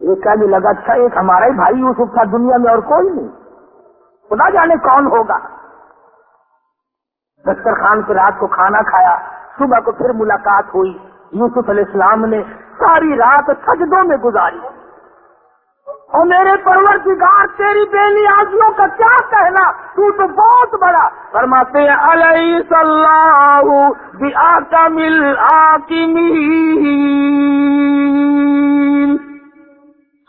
یہ کیا بھی لگا اچھا ایک ہمارا ہی بھائی یوسف تھا دنیا میں اور کوئی نہیں۔ خدا جانے کون ہوگا۔ دسترخوان پہ رات کو کھانا کھایا، صبح کو پھر ملاقات ہوئی۔ یوسف علیہ السلام نے ساری رات سجدوں میں گزاری۔ اور میرے پرورتگار تیری بے نیازیوں کا کیا کہنا؟ تو تو بہت بڑا۔ فرماتے ہیں علیہ صلاح بھی آتا مل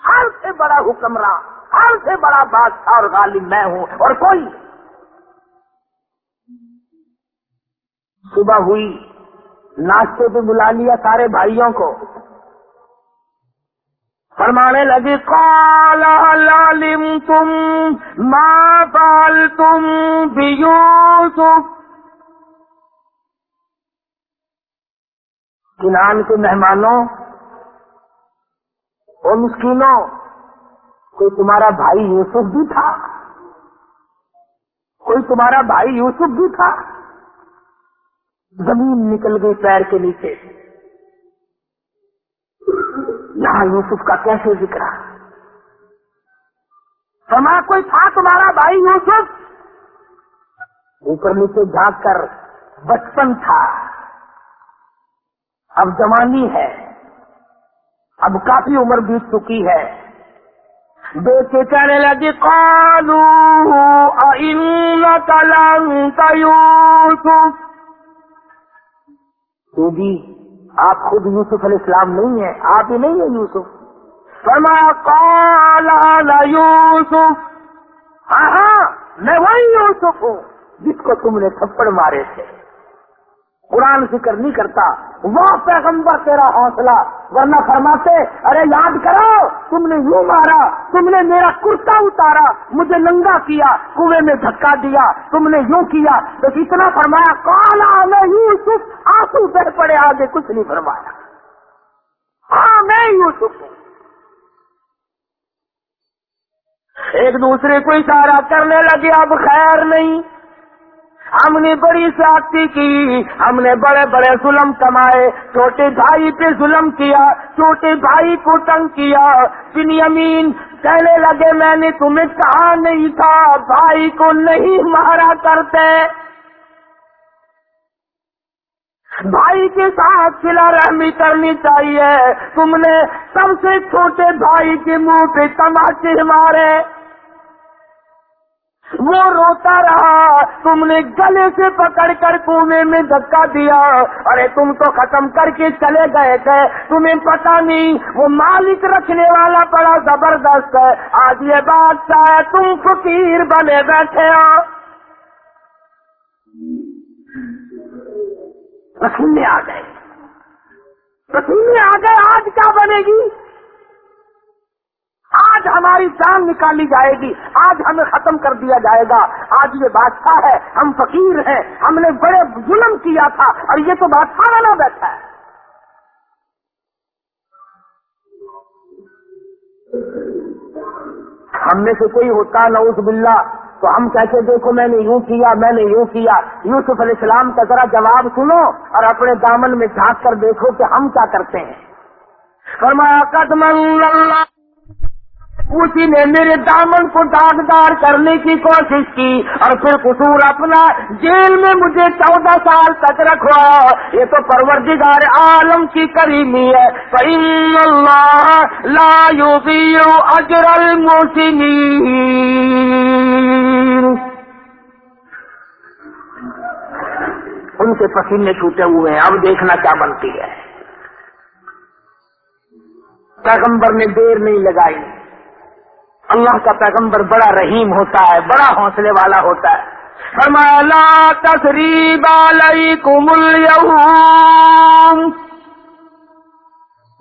ہر سے بڑا حکمراں ہر سے بڑا بادشاہ اور غالب میں ہوں اور کوئی صبح ہوئی، ناشتے پہ بلا لیا سارے بھائیوں کو۔ فرمانے لگی لالم تم ماں پال تم بھی کنان کے مہمانوں اور مسکینوں، کوئی تمہارا بھائی یوسف بھی تھا؟ کوئی تمہارا بھائی یوسف بھی تھا؟ زمین نکل گئی پیر کے نیچے۔ یہاں یوسف کا کیسے ذکر ہمارا کوئی تھا تمہارا بھائی یوسف؟ اوپر نیچے جھانک کر، بچپن تھا۔ اب جوانی ہے۔ اب کافی عمر بیت چکی ہے۔ بیٹے کہنے لگی کالو یوسف تو بھی آپ خود یوسف علیہ السلام نہیں ہیں، آپ ہی نہیں ہیں یوسف۔ سما کالا یوسف۔ ہاں ہاں میں وہی یوسف ہوں جس کو تم نے تھپڑ مارے تھے۔ قرآن ذکر نہیں کرتا۔ وہ پیغمبر تیرا حوصلہ۔ ورنہ فرماتے، ارے یاد کرو، تم نے یوں مارا، تم نے میرا کرتا اتارا، مجھے ننگا کیا، کنویں میں دھکا دیا، تم نے یوں کیا۔ تو اتنا فرمایا کالا میں یوسف، آنسو بہ پڑے، آگے کچھ نہیں فرمایا۔ ہاں میں یوسف ہوں۔ ایک دوسرے کو اشارہ کرنے لگے، اب خیر نہیں۔ ہم نے بڑی سیاسی کی، ہم نے بڑے بڑے ظلم کمائے، چھوٹے بھائی پہ ظلم کیا، چھوٹے بھائی کو تنگ کیا۔ بن یمین، کہنے لگے، میں نے تمہیں کہا نہیں تھا، بھائی کو نہیں مارا کرتے۔ بھائی کے ساتھ سلا رحمی کرنی چاہیے۔ تم نے سب سے چھوٹے بھائی کے منہ پہ تماچے مارے۔ وہ روتا رہا، تم نے گلے سے پکڑ کر کنویں میں دھکا دیا۔ ارے، تم تو ختم کر کے چلے گئے تھے۔ تمہیں پتا نہیں، وہ مالک رکھنے والا بڑا زبردست ہے۔ آج یہ بات چاہے تم فقیر بنے بیٹھے ہو۔ پسینے آ گئے۔ پسینے آ گئے، آج کیا بنے گی؟ آج ہماری جان نکالی جائے گی، آج ہمیں ختم کر دیا جائے گا۔ آج یہ بادشاہ ہے، ہم فقیر ہیں، ہم نے بڑے ظلم کیا تھا اور یہ تو بادشاہ بنا بیٹھا ہے۔ ہم میں سے کوئی ہوتا، نعوذ باللہ، تو ہم کہتے، دیکھو میں نے یوں کیا، میں نے یوں کیا۔ یوسف علیہ السلام کا ذرا جواب سنو اور اپنے دامن میں جھانک کر دیکھو کہ ہم کیا کرتے ہیں۔ فرمایا قدم اللہ اسی نے میرے دامن کو داغدار کرنے کی کوشش کی اور پھر قصور اپنا جیل میں مجھے چودہ سال تک رکھوا۔ یہ تو پروردگار عالم کی کریمی ہے۔ فَإِنَّ اللَّهَ لَا يُضِيعُ أَجْرَ الْمُحْسِنِينَ۔ ان کے پسینے چھوٹے ہوئے ہیں۔ اب دیکھنا کیا بنتی ہے۔ پیغمبر نے دیر نہیں لگائی۔ اللہ کا پیغمبر بڑا رحیم ہوتا ہے، بڑا حوصلے والا ہوتا ہے۔ فرمایا، لا تسریب علیکم اليوم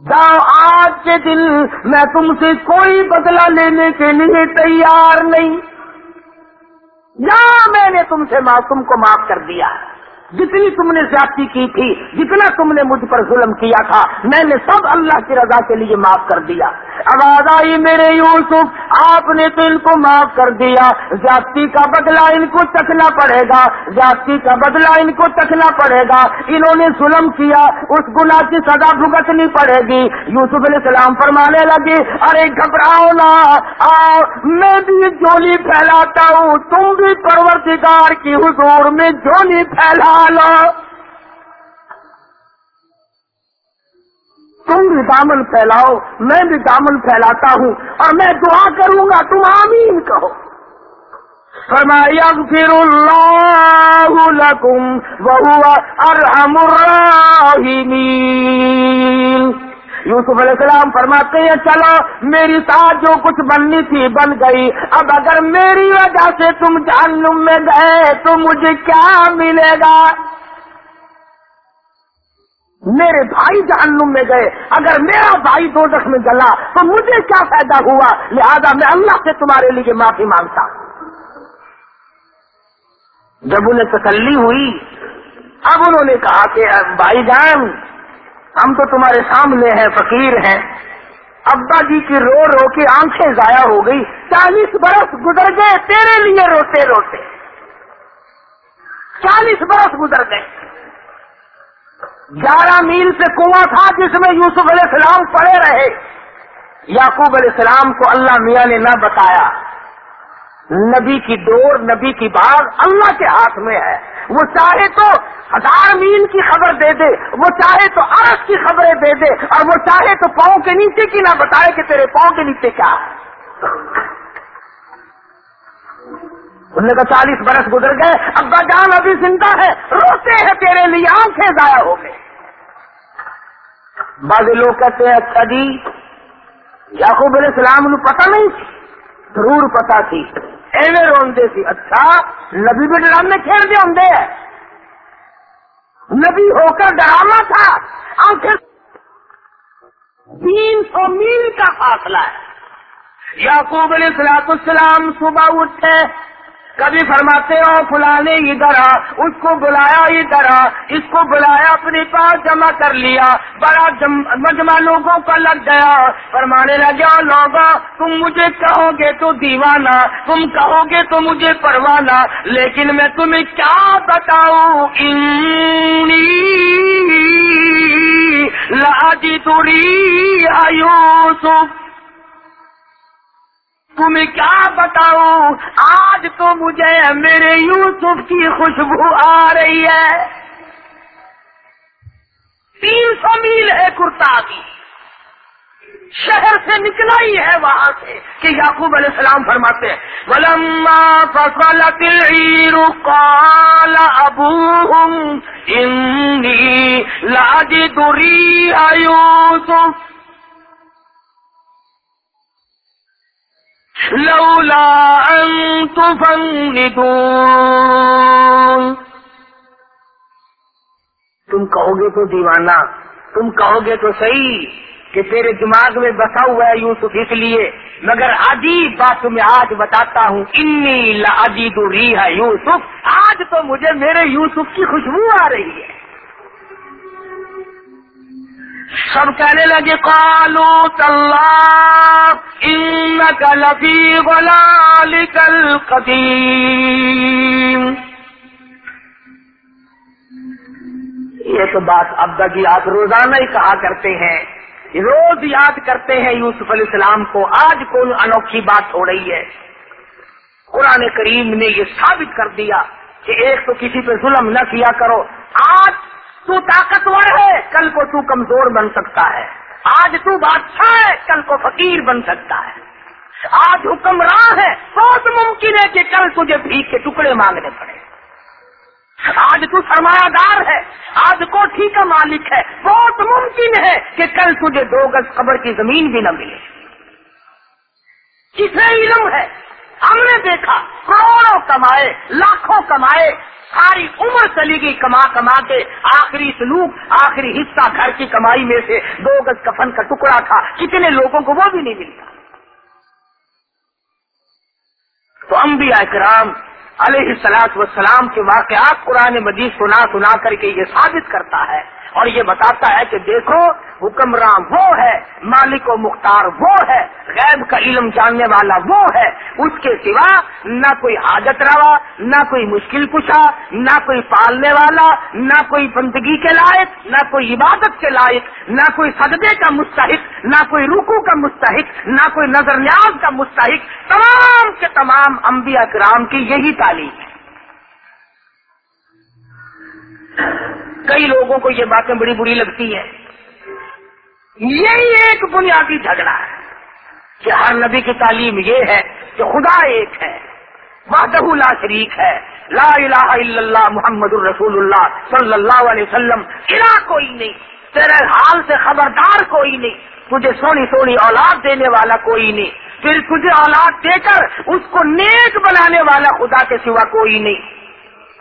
جاؤ، آج کے دن میں تم سے کوئی بدلہ لینے کے لیے تیار نہیں۔ یا میں نے تم سے تم کو معاف کر دیا۔ جتنی تم نے زیادتی کی تھی، جتنا تم نے مجھ پر ظلم کیا تھا، میں نے سب اللہ کی رضا کے لیے معاف کر دیا۔ آواز آئی میرے یوسف، آپ نے تو ان کو معاف کر دیا۔ زیادتی کا بدلہ ان کو چکنا پڑے گا۔ زیادتی کا بدلہ ان کو چکنا پڑے گا۔ انہوں نے ظلم کیا، اس گناہ کی سزا بھگتنی پڑے گی۔ یوسف علیہ السلام فرمانے لگے، ارے گھبراؤ نا آؤ، میں بھی جولی پھیلاتا ہوں۔ تم بھی پرورتگار کی حضور میں جولی پھیلا لو۔ تم بھی دامن پھیلاؤ، میں بھی دامن پھیلاتا ہوں اور میں دعا کروں گا، تم آمین کہو۔ فرمایا پھر اللہ لکم وہو ارحم الراحمین۔ یوسف علیہ السلام فرماتے ہیں، چلو، میری ساتھ جو کچھ بننی تھی بن گئی۔ اب اگر میری وجہ سے تم جہنم میں گئے تو مجھے کیا ملے گا؟ میرے بھائی جہنم میں گئے، اگر میرا بھائی دو میں گلا تو مجھے کیا فائدہ ہوا؟ لہذا میں اللہ سے تمہارے لیے معافی مانگتا جب انہیں تسلی ہوئی، اب انہوں نے کہا کہ بھائی جان، ہم تو تمہارے سامنے ہیں، فقیر ہیں۔ ابا جی کی رو رو کے آنکھیں ضائع ہو گئی۔ چالیس برس گزر گئے، تیرے لیے روتے روتے۔ چالیس برس گزر گئے۔ گیارہ میل سے کنواں تھا جس میں یوسف علیہ السلام پڑے رہے۔ یعقوب علیہ السلام کو اللہ میاں نے نہ بتایا۔ نبی کی ڈور نبی کی باغ اللہ کے ہاتھ میں ہے۔ وہ چاہے تو ہزار میل کی خبر دے دے، وہ چاہے تو عرض کی خبریں دے دے، اور وہ چاہے تو پاؤں کے نیچے کی نہ بتائے کہ تیرے پاؤں کے نیچے کیا ہے۔ انہوں نے کہا، چالیس برس گزر گئے، ابا جان ابھی زندہ ہے، روتے ہیں تیرے لیے، آنکھیں ضائع ہو گئے بعض لوگ کہتے ہیں اچھا جی یعقوب علیہ السلام نے پتہ نہیں ضرور پتا تھی۔ ایویں روندے سی اچھا نبی بھی ڈرامے کھیل دے ہوں نبی ہو کر ڈرانا تھا۔ آنکھیں تین سو میل کا فاصلہ ہے۔ یعقوب علیہ السلام صبح اٹھے کبھی فرماتے ہو فلانے ادھر آ، اس کو بلایا ادھر آ، اس کو بلایا اپنے پاس جمع کر لیا، بڑا مجمع لوگوں کا لگ گیا۔ فرمانے لگا لوگا، تم مجھے کہو گے تو دیوانہ، تم کہو گے تو مجھے پروانا لیکن میں تمہیں کیا بتاؤں؟ لاجی توڑی یوسف۔ تمہیں کیا بتاؤں؟ آج تو مجھے میرے یوسف کی خوشبو آ رہی ہے۔ تین سو میل ہے کرتا بھی۔ شہر سے نکلا ہی ہے وہاں سے کہ یعقوب علیہ السلام فرماتے ہیں، ولما فصل تلعیر قال ابوهم انی لاجد ریح یوسف لولا ان تفندون. تم کہو گے تو دیوانہ، تم کہو گے تو صحیح کہ تیرے دماغ میں بسا ہوا ہے یوسف اس لیے، مگر عجیب بات تمہیں آج بتاتا ہوں، انی لعجید ریح یوسف، آج تو مجھے میرے یوسف کی خوشبو آ رہی ہے۔ سب کہنے لگے کالو ان لفی غلال کل قدیم یہ تو بات ابا جی آپ روزانہ ہی کہا کرتے ہیں۔ روز یاد کرتے ہیں یوسف علیہ السلام کو، آج کون انوکھی بات ہو رہی ہے۔ قرآن کریم نے یہ ثابت کر دیا کہ ایک تو کسی پہ ظلم نہ کیا کرو، آج تو طاقتور ہے، کل کو تو کمزور بن سکتا ہے۔ آج تو بادشاہ ہے، کل کو فقیر بن سکتا ہے۔ آج حکمراں ہے بہت ممکن ہے کہ کل تجھے بھیک کے ٹکڑے مانگنے پڑے۔ آج تو سرمایہ دار ہے، آج کوٹھی کا مالک ہے۔ بہت ممکن ہے کہ کل تجھے دو گز قبر کی زمین بھی نہ ملے۔ کسے علم ہے؟ ہم نے دیکھا کروڑوں کمائے، لاکھوں کمائے، ساری عمر چلی گئی کما کما کے۔ آخری سلوک، آخری حصہ گھر کی کمائی میں سے دو گز کفن کا ٹکڑا تھا۔ کتنے لوگوں کو وہ بھی نہیں ملتا۔ تو انبیاء کرام علیہ السلاط وسلام کے واقعات قرآن مجید سنا سنا کر کے یہ ثابت کرتا ہے اور یہ بتاتا ہے کہ دیکھو، حکمران وہ ہے، مالک و مختار وہ ہے، غیب کا علم جاننے والا وہ ہے۔ اس کے سوا نہ کوئی حاجت روا، نہ کوئی مشکل کشا نہ کوئی پالنے والا، نہ کوئی بندگی کے لائق، نہ کوئی عبادت کے لائق، نہ کوئی سجدے کا مستحق، نہ کوئی رکو کا مستحق، نہ کوئی نظر نیاز کا مستحق۔ تمام کے تمام انبیاء کرام کی یہی تعلیم ہے۔ کئی لوگوں کو یہ باتیں بڑی بری لگتی ہیں۔ یہی ایک بنیادی جھگڑا ہے کہ ہر نبی کی تعلیم یہ ہے کہ خدا ایک ہے، وحدہ لا شریک ہے، لا الہ الا اللہ محمد الرسول اللہ صلی اللہ علیہ وسلم، الہ کوئی نہیں، تیرے حال سے خبردار کوئی نہیں، تجھے سونی سونی اولاد دینے والا کوئی نہیں، پھر تجھے اولاد دے کر اس کو نیک بنانے والا خدا کے سوا کوئی نہیں۔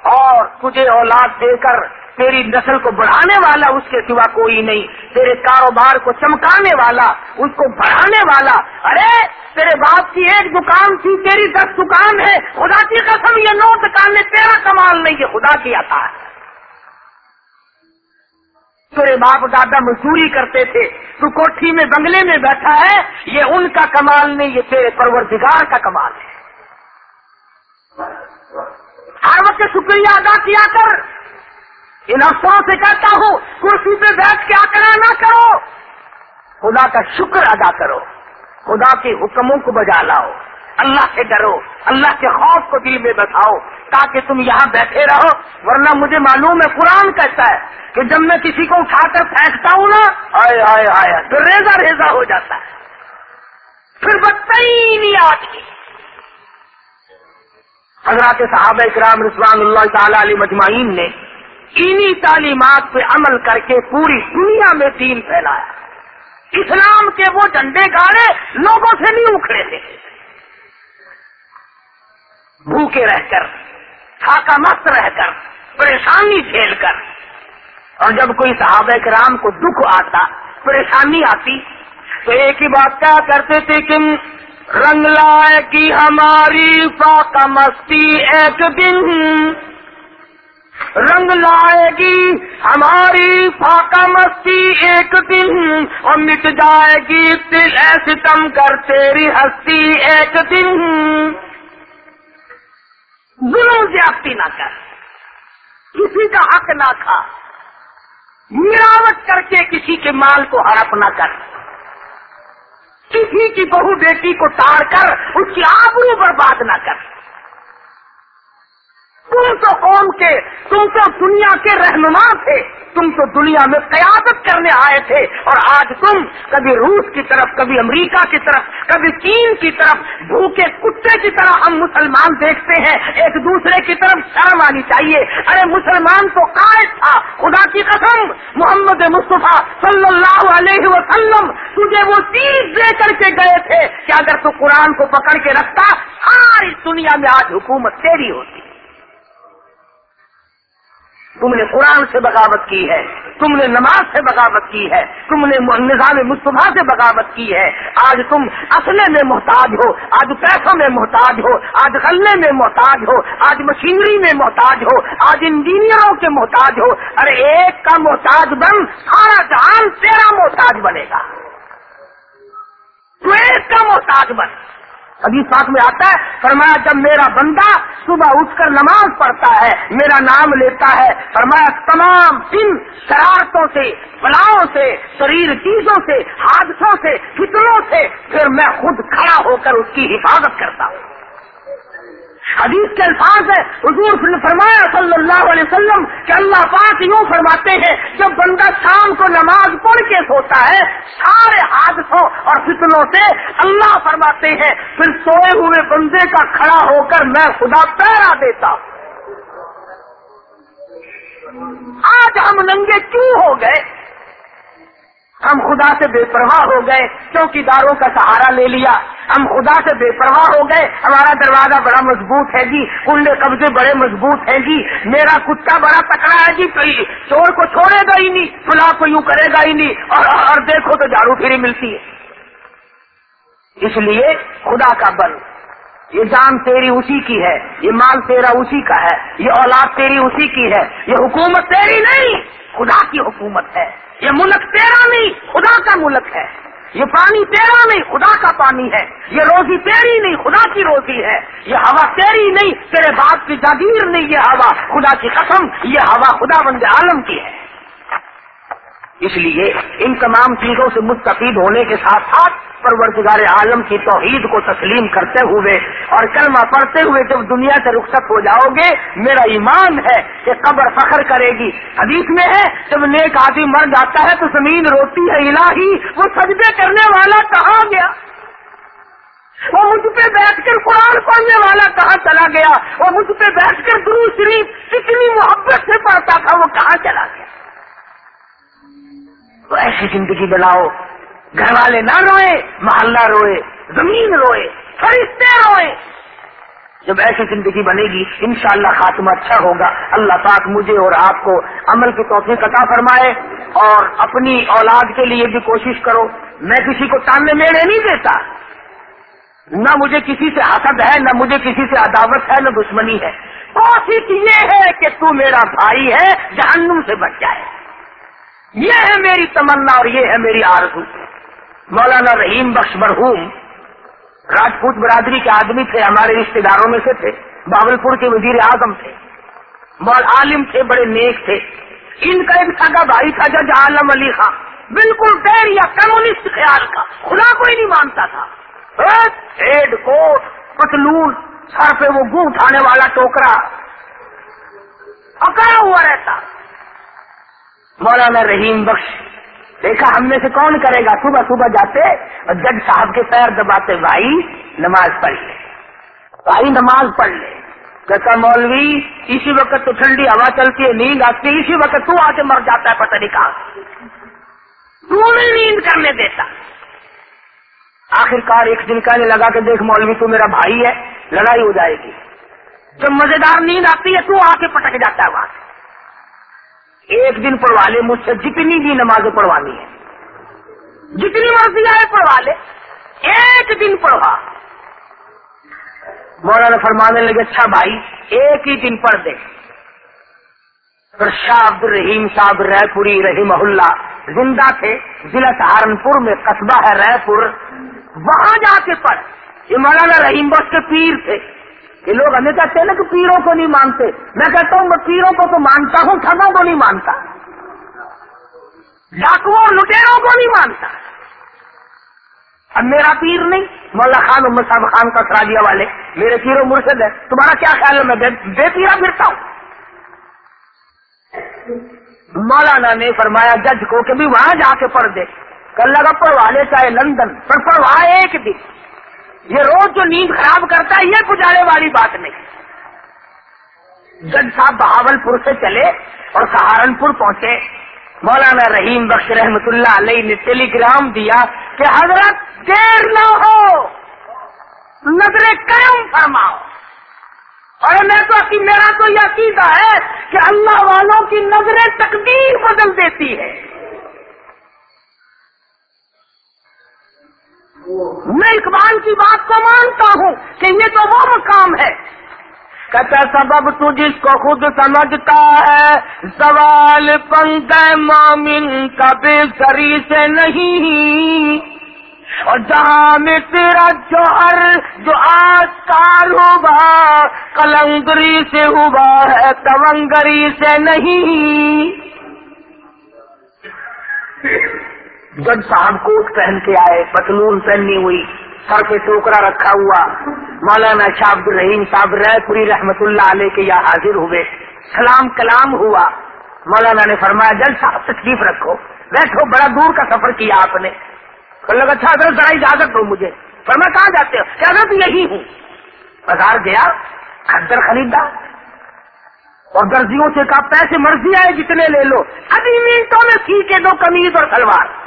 اور تجھے اولاد دے کر تیری نسل کو بڑھانے والا اس کے سوا کوئی نہیں، تیرے کاروبار کو چمکانے والا، اس کو بڑھانے والا۔ ارے، تیرے باپ کی ایک دکان تھی، تیری دس دکان ہے۔ خدا کی قسم، یہ نو دکان تیرا کمال نہیں، یہ خدا کی آتا ہے۔ تیرے باپ دادا مزدوری کرتے تھے، تو کوٹھی میں بنگلے میں بیٹھا ہے، یہ ان کا کمال نہیں، یہ تیرے پروردگار کا کمال ہے۔ ہر وقت شکریہ ادا کیا کر۔ ان افسروں سے کہتا ہوں، کرسی پہ بیٹھ کے آکڑا نہ کرو۔ خدا کا شکر ادا کرو۔ خدا کے حکموں کو بجا لاؤ۔ اللہ سے ڈرو۔ اللہ کے خوف کو دل میں بتاؤ تاکہ تم یہاں بیٹھے رہو۔ ورنہ مجھے معلوم ہے قرآن کہتا ہے کہ جب میں کسی کو اٹھا کر پھینکتا ہوں نا، آئے آئے آئے تو ریزا ریزا ہو جاتا ہے۔ پھر نہیں آتی حضرات صحابہ اکرام رضوان اللہ تعالی علی مجمعین نے انہی تعلیمات پہ عمل کر کے پوری دنیا میں دین پھیلایا۔ اسلام کے وہ جھنڈے گاڑے لوگوں سے نہیں اکھڑے تھے۔ بھوکے رہ کر، تھاکا مست رہ کر، پریشانی جھیل کر۔ اور جب کوئی صحابہ کرام کو دکھ آتا، پریشانی آتی، تو ایک ہی بات کیا کرتے تھے کہ رنگ لائے گی ہماری، فاقہ مستی ایک دن۔ رنگ لائے گی، ہماری فاقہ مستی ایک دن، اور مٹ جائے گی دل ستم کر تیری ہستی ایک دن۔ ظلم زیادتی نہ کر، کسی کا حق نہ کھا ملاوٹ کر کے کسی کے مال کو ہڑپ نہ کر۔ کسی کی بہو بیٹی کو تاڑ کر، اس کی آبرو برباد نہ کر۔ تم تو قوم کے، تم تو دنیا کے رہنما تھے۔ تم تو دنیا میں قیادت کرنے آئے تھے۔ اور آج تم کبھی روس کی طرف، کبھی امریکہ کی طرف، کبھی چین کی طرف بھوکے کتے کی طرح ہم مسلمان دیکھتے ہیں۔ ایک دوسرے کی طرف شرم آنی چاہیے۔ ارے مسلمان تو قائد تھا۔ خدا کی قسم، محمد مصطفیٰ صلی اللہ علیہ وسلم تجھے وہ چیز دے کر کے گئے تھے کہ اگر تو قرآن کو پکڑ کے رکھتا، ساری دنیا میں آج حکومت تیری ہوتی۔ تم نے قرآن سے بغاوت کی ہے، تم نے نماز سے بغاوت کی ہے، تم نے نظام مصطفیٰ سے بغاوت کی ہے۔ آج تم اصلے میں محتاج ہو، آج پیسوں میں محتاج ہو، آج غلے میں محتاج ہو، آج مشینری میں محتاج ہو، آج انجینئروں کے محتاج ہو۔ ارے ایک کا محتاج بن، سارا جہان تیرا محتاج بنے گا۔ تو ایک کا محتاج بن۔ ابھی ساتھ میں آتا ہے، فرمایا جب میرا بندہ صبح اٹھ کر نماز پڑھتا ہے، میرا نام لیتا ہے، فرمایا تمام دن شرارتوں سے، بلاؤں سے، شریر چیزوں سے، حادثوں سے، فتنوں سے، پھر میں خود کھڑا ہو کر اس کی حفاظت کرتا ہوں۔ حدیث کے الفاظ ہے حضور نے فرمایا صلی اللہ علیہ وسلم کہ اللہ پاک یوں فرماتے ہیں، جب بندہ شام کو نماز ہوتا ہے سارے حادثوں اور فتنوں سے اللہ فرماتے ہیں، پھر سوئے ہوئے بندے کا کھڑا ہو کر میں خدا پیرا دیتا ہوں۔ آج ہم ننگے کیوں ہو گئے؟ ہم خدا سے بے پرواہ ہو گئے چوکی داروں کا سہارا لے لیا۔ ہم خدا سے بے پرواہ ہو گئے ہمارا دروازہ بڑا مضبوط ہے جی کنڈے قبضے بڑے مضبوط ہیں جی میرا کتا بڑا تکڑا ہے جی تو چور کو چھوڑے گا ہی نہیں فلاں کو یوں کرے گا ہی نہیں اور, اور دیکھو تو جھاڑو پھری ملتی ہے۔ اس لیے خدا کا بل یہ جان تیری اسی کی ہے، یہ مال تیرا اسی کا ہے، یہ اولاد تیری اسی کی ہے، یہ حکومت تیری نہیں، خدا کی حکومت ہے۔ یہ ملک تیرا نہیں، خدا کا ملک ہے۔ یہ پانی تیرا نہیں، خدا کا پانی ہے۔ یہ روزی تیری نہیں، خدا کی روزی ہے۔ یہ ہوا تیری نہیں، تیرے باپ کی جاگیر نہیں، یہ ہوا خدا کی قسم، یہ ہوا خدا بند عالم کی ہے۔ اس لیے ان تمام چیزوں سے مستفید ہونے کے ساتھ ساتھ پرورتگار عالم کی توحید کو تسلیم کرتے ہوئے اور کلمہ پڑھتے ہوئے جب دنیا سے رخصت ہو جاؤ گے، میرا ایمان ہے کہ قبر فخر کرے گی۔ حدیث میں ہے، جب نیک آدمی مر جاتا ہے تو زمین روتی ہے، الہی، وہ سجدے کرنے والا کہاں گیا؟ وہ مجھ پہ بیٹھ کر قرآن پڑھنے والا کہاں چلا گیا؟ وہ مجھ پہ بیٹھ کر گرو شریف، کتنی محبت سے پڑھتا تھا، وہ کہاں چلا گیا؟ تو ایسی زندگی بناؤ۔ گھر والے نہ روئے، محلہ روئے، زمین روئے، فرشتے روئے۔ جب ایسی زندگی بنے گی، انشاءاللہ خاتمہ اچھا ہوگا۔ اللہ پاک مجھے اور آپ کو عمل کی توفیق عطا فرمائے اور اپنی اولاد کے لیے بھی کوشش کرو۔ میں کسی کو تاننے میڑے نہیں دیتا۔ نہ مجھے کسی سے حسد ہے، نہ مجھے کسی سے عداوت ہے، نہ دشمنی ہے۔ کوشش یہ ہے کہ تو میرا بھائی ہے، جہنم سے بچ جائے۔ یہ ہے میری تمنا اور یہ ہے میری آرزو۔ مولانا رحیم بخش مرحوم راجپوت برادری کے آدمی تھے، ہمارے رشتے داروں میں سے تھے باول پور کے وزیر اعظم تھے مول عالم تھے، بڑے نیک تھے۔ ان کا ایک سگا بھائی تھا جج عالم علی خان بالکل ڈیر یا کمیونسٹ خیال کا، خدا کوئی نہیں مانتا تھا۔ ہیڈ کوٹ، پتلون، سر پہ وہ گو اٹھانے والا ٹوکرا۔ اکڑا ہوا رہتا۔ مولانا رحیم بخش، دیکھا ہم میں سے کون کرے گا؟ صبح صبح جاتے اور جج صاحب کے پیر دباتے، بھائی نماز پڑھ لے۔ بھائی نماز پڑھ لے۔ کہتا مولوی، اسی وقت تو ٹھنڈی ہوا چلتی ہے، نیند آتی ہے، اسی وقت تو آ کے مر جاتا ہے، پتہ نہیں کہاں تو نہیں نیند کرنے دیتا۔ آخر کار ایک دن کہنے لگا کہ دیکھ مولوی، تو میرا بھائی ہے، لڑائی ہو جائے گی۔ جب مزیدار نیند آتی ہے، تو آ کے پٹک جاتا ہے وہاں سے۔ ایک دن پڑھوا لے مجھ سے جتنی بھی نمازیں پڑھوانی ہے جتنی مرضی آئے پڑھوا لے۔ ایک دن پڑھوا۔ مولانا فرمانے لگے اچھا بھائی، ایک ہی دن پڑھ دے۔ پھر شاہ عبد الرحیم صاحب رے پوری رحیم اللہ زندہ تھے، ضلع سہارنپور میں قصبہ ہے رے پور وہاں جا کے پڑھ۔ یہ مولانا رحیم بس کے پیر تھے۔ یہ لوگ ہمیں کہتے ہیں نا کہ پیروں کو نہیں مانتے۔ میں کہتا ہوں میں پیروں کو تو مانتا ہوں ٹھگوں کو نہیں مانتا۔ ڈاکوؤں لٹیروں کو نہیں مانتا۔ اب میرا پیر نہیں مولا خان محمد صاحب خان کا سراجیا والے۔ میرے پیرو مرشد ہے تمہارا کیا خیال ہے؟ میں بے, بے پیرا پھرتا ہوں۔ مولانا نے فرمایا جج کو کہ بھی وہاں جا کے پڑھ دے۔ کل لگا پڑھوا لے چاہے لندن پر پڑھوا ایک دن۔ یہ روز جو نیند خراب کرتا ہے، یہ گزارے والی بات نہیں۔ جج صاحب بہاول پور سے چلے اور سہارنپور پہنچے۔ مولانا رحیم بخش رحمت اللہ علیہ نے ٹیلی گرام دیا کہ حضرت دیر نہ ہو، نظر قائم فرماؤ۔ اور میں تو میرا تو یہ عقیدہ ہے کہ اللہ والوں کی نظریں تقدیر بدل دیتی ہے۔ میں اقبال کی بات کو مانتا ہوں کہ یہ تو وہ مقام ہے۔ کہتا سبب تو جس کو خود سمجھتا ہے۔ سوال پنگ مومن کبھی سری سے نہیں۔ اور جہاں میں تیرا جوہر جو آج کال ہوگا، کلنگری سے ہوا ہے، تونگری سے نہیں۔ جج صاحب کوٹ پہن کے آئے پتلون پہنی ہوئی، سر پہ ٹوکرا رکھا ہوا۔ مولانا شاہ عبد الرحیم صاحب رائے پوری رحمت اللہ علیہ کے یہاں حاضر ہوئے۔ سلام کلام ہوا۔ مولانا نے فرمایا جل صاحب تکلیف رکھو۔ بیٹھو، بڑا دور کا سفر کیا آپ نے۔ لگا اچھا حضرت، ذرا اجازت دو مجھے۔ فرما کہاں جاتے ہو؟ کہ حضرت، یہی ہوں۔ بازار گیا خدر خریدا۔ اور درزیوں سے کہا، پیسے مرضی آئے جتنے لے لو۔ ابھی منٹوں میں سی کے دو کمیز اور سلوار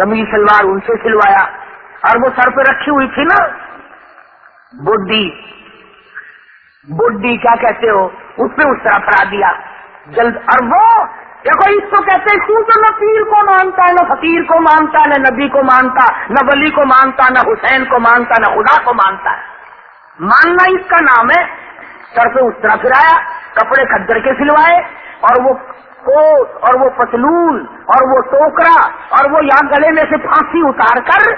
کمیز سلوار ان سے سلوایا اور وہ سر پہ رکھی ہوئی تھی نا بڈی۔ بڈی کیا کہتے ہو؟ اس پہ اس طرح پڑا دیا۔ جلد اور وہ دیکھو، اس کو کہتے ہیں تو نہ پیر کو مانتا ہے نہ فقیر کو مانتا ہے نہ نبی کو مانتا، نہ ولی کو مانتا، نہ حسین کو مانتا، نہ خدا کو مانتا۔ ہے ماننا اس کا نام ہے۔ سر پہ اس طرح پھرایا کپڑے کھدر کے سلوائے اور وہ کوٹ اور وہ پتلون اور وہ ٹوکرا اور وہ یہاں گلے میں سے پھانسی اتار کر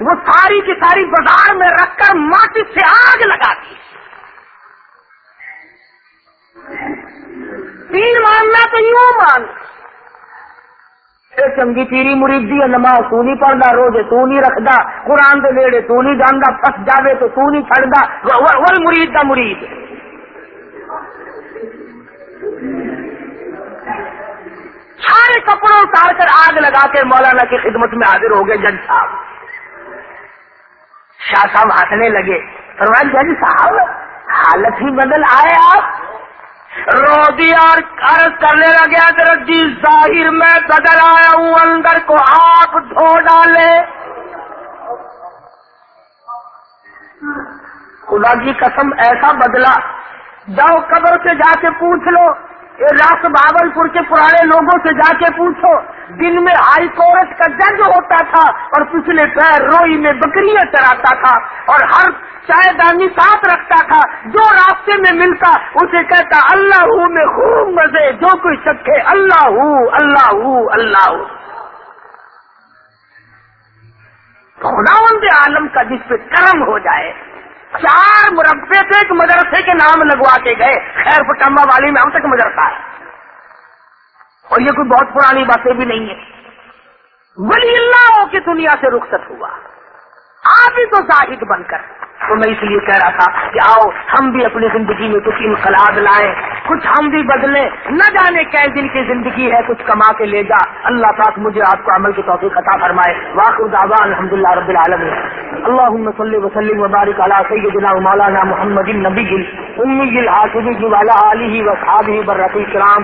وہ ساری کی ساری بازار میں رکھ کر ماٹی سے آگ لگا دی پیر ماننا تو یوں مان۔ چنگی پیری مریدی نماز تو نہیں پڑھتا روزے تو نہیں رکھتا قرآن دے نیڑے تو نہیں جانا پس جاوے تو تو نہیں چڑھتا وہ مرید کا مرید سارے کپڑوں اتار کر آگ لگا کے مولانا کی خدمت میں حاضر ہو گئے جج صاحب۔ شاہ صاحب ہنسنے لگے۔ فرمایا، جج صاحب، حالت ہی بدل آئے آپ۔ رو دیا اور عرض کرنے لگے حضرت جی ظاہر میں بدل آیا ہوں، اندر کو آپ دھو ڈالے۔ خدا کی قسم، ایسا بدلا جاؤ قبر سے جا کے پوچھ لو۔ راس بابل پور کے پرانے لوگوں سے جا کے پوچھو، دن میں ہائی کورٹ کا جج ہوتا تھا اور پچھلے پیر روئی میں بکریاں چراتا تھا اور ہر چائے دانی ساتھ رکھتا تھا، جو راستے میں ملتا اسے کہتا، اللہ ہوں میں خوب مزے، جو کوئی چکھے اللہ ہوں اللہ ہوں اللہ ہوں خدا عالم کا جس پہ کرم ہو جائے چار مربے سے ایک مدرسے کے نام لگوا کے گئے۔ خیر پٹمبا والی میں ہم تک مدرسہ ہے۔ اور یہ کوئی بہت پرانی باتیں بھی نہیں ہے ولی اللہ کی دنیا سے رخصت ہوا۔ آپ ہی تو زاہد بن کر۔ تو میں اس لیے کہہ رہا تھا کہ آؤ، ہم بھی اپنی زندگی میں کچھ انقلاب لائیں۔ کچھ ہم بھی بدلیں۔ نہ جانے کئی دن کی زندگی ہے، کچھ کما کے لے جا۔ اللہ پاک مجھے آپ کو عمل کی توفیق عطا فرمائے۔ واقع دعوا الحمد للہ رب العالمین۔ اللہ صلی وسلم وبارک علی سیدنا مولانا محمد النبی امی الحاصبی والا علی و صحابی بررفی کرام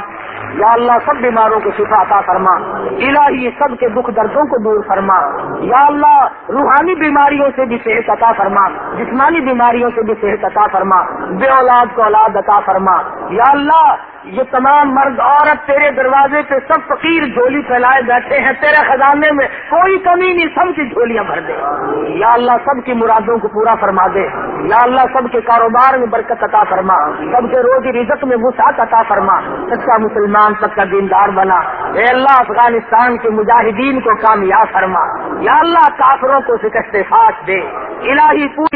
یا اللہ سب بیماروں کو شفا عطا فرما، الہی سب کے دکھ دردوں کو دور فرما۔ یا اللہ روحانی بیماریوں سے بھی صحت عطا فرما، جسمانی بیماریوں سے بھی صحت عطا فرما۔ بے اولاد کو اولاد عطا فرما۔ یا اللہ یہ تمام مرد عورت تیرے دروازے پہ سب فقیر جھولی پھیلائے بیٹھے ہیں، تیرے خزانے میں کوئی کمی نہیں، سب کی جھولیاں بھر دے۔ یا اللہ سب کی مرادوں کو پورا فرما دے۔ یا اللہ سب کے کاروبار میں برکت عطا فرما۔ سب کے روزی رزق میں وسعت عطا فرما۔ سچا مسلمان سب کا دیندار بنا۔ اے اللہ، افغانستان کے مجاہدین کو کامیاب فرما۔ یا اللہ کافروں کو شکست فاش دے۔ الہی پوری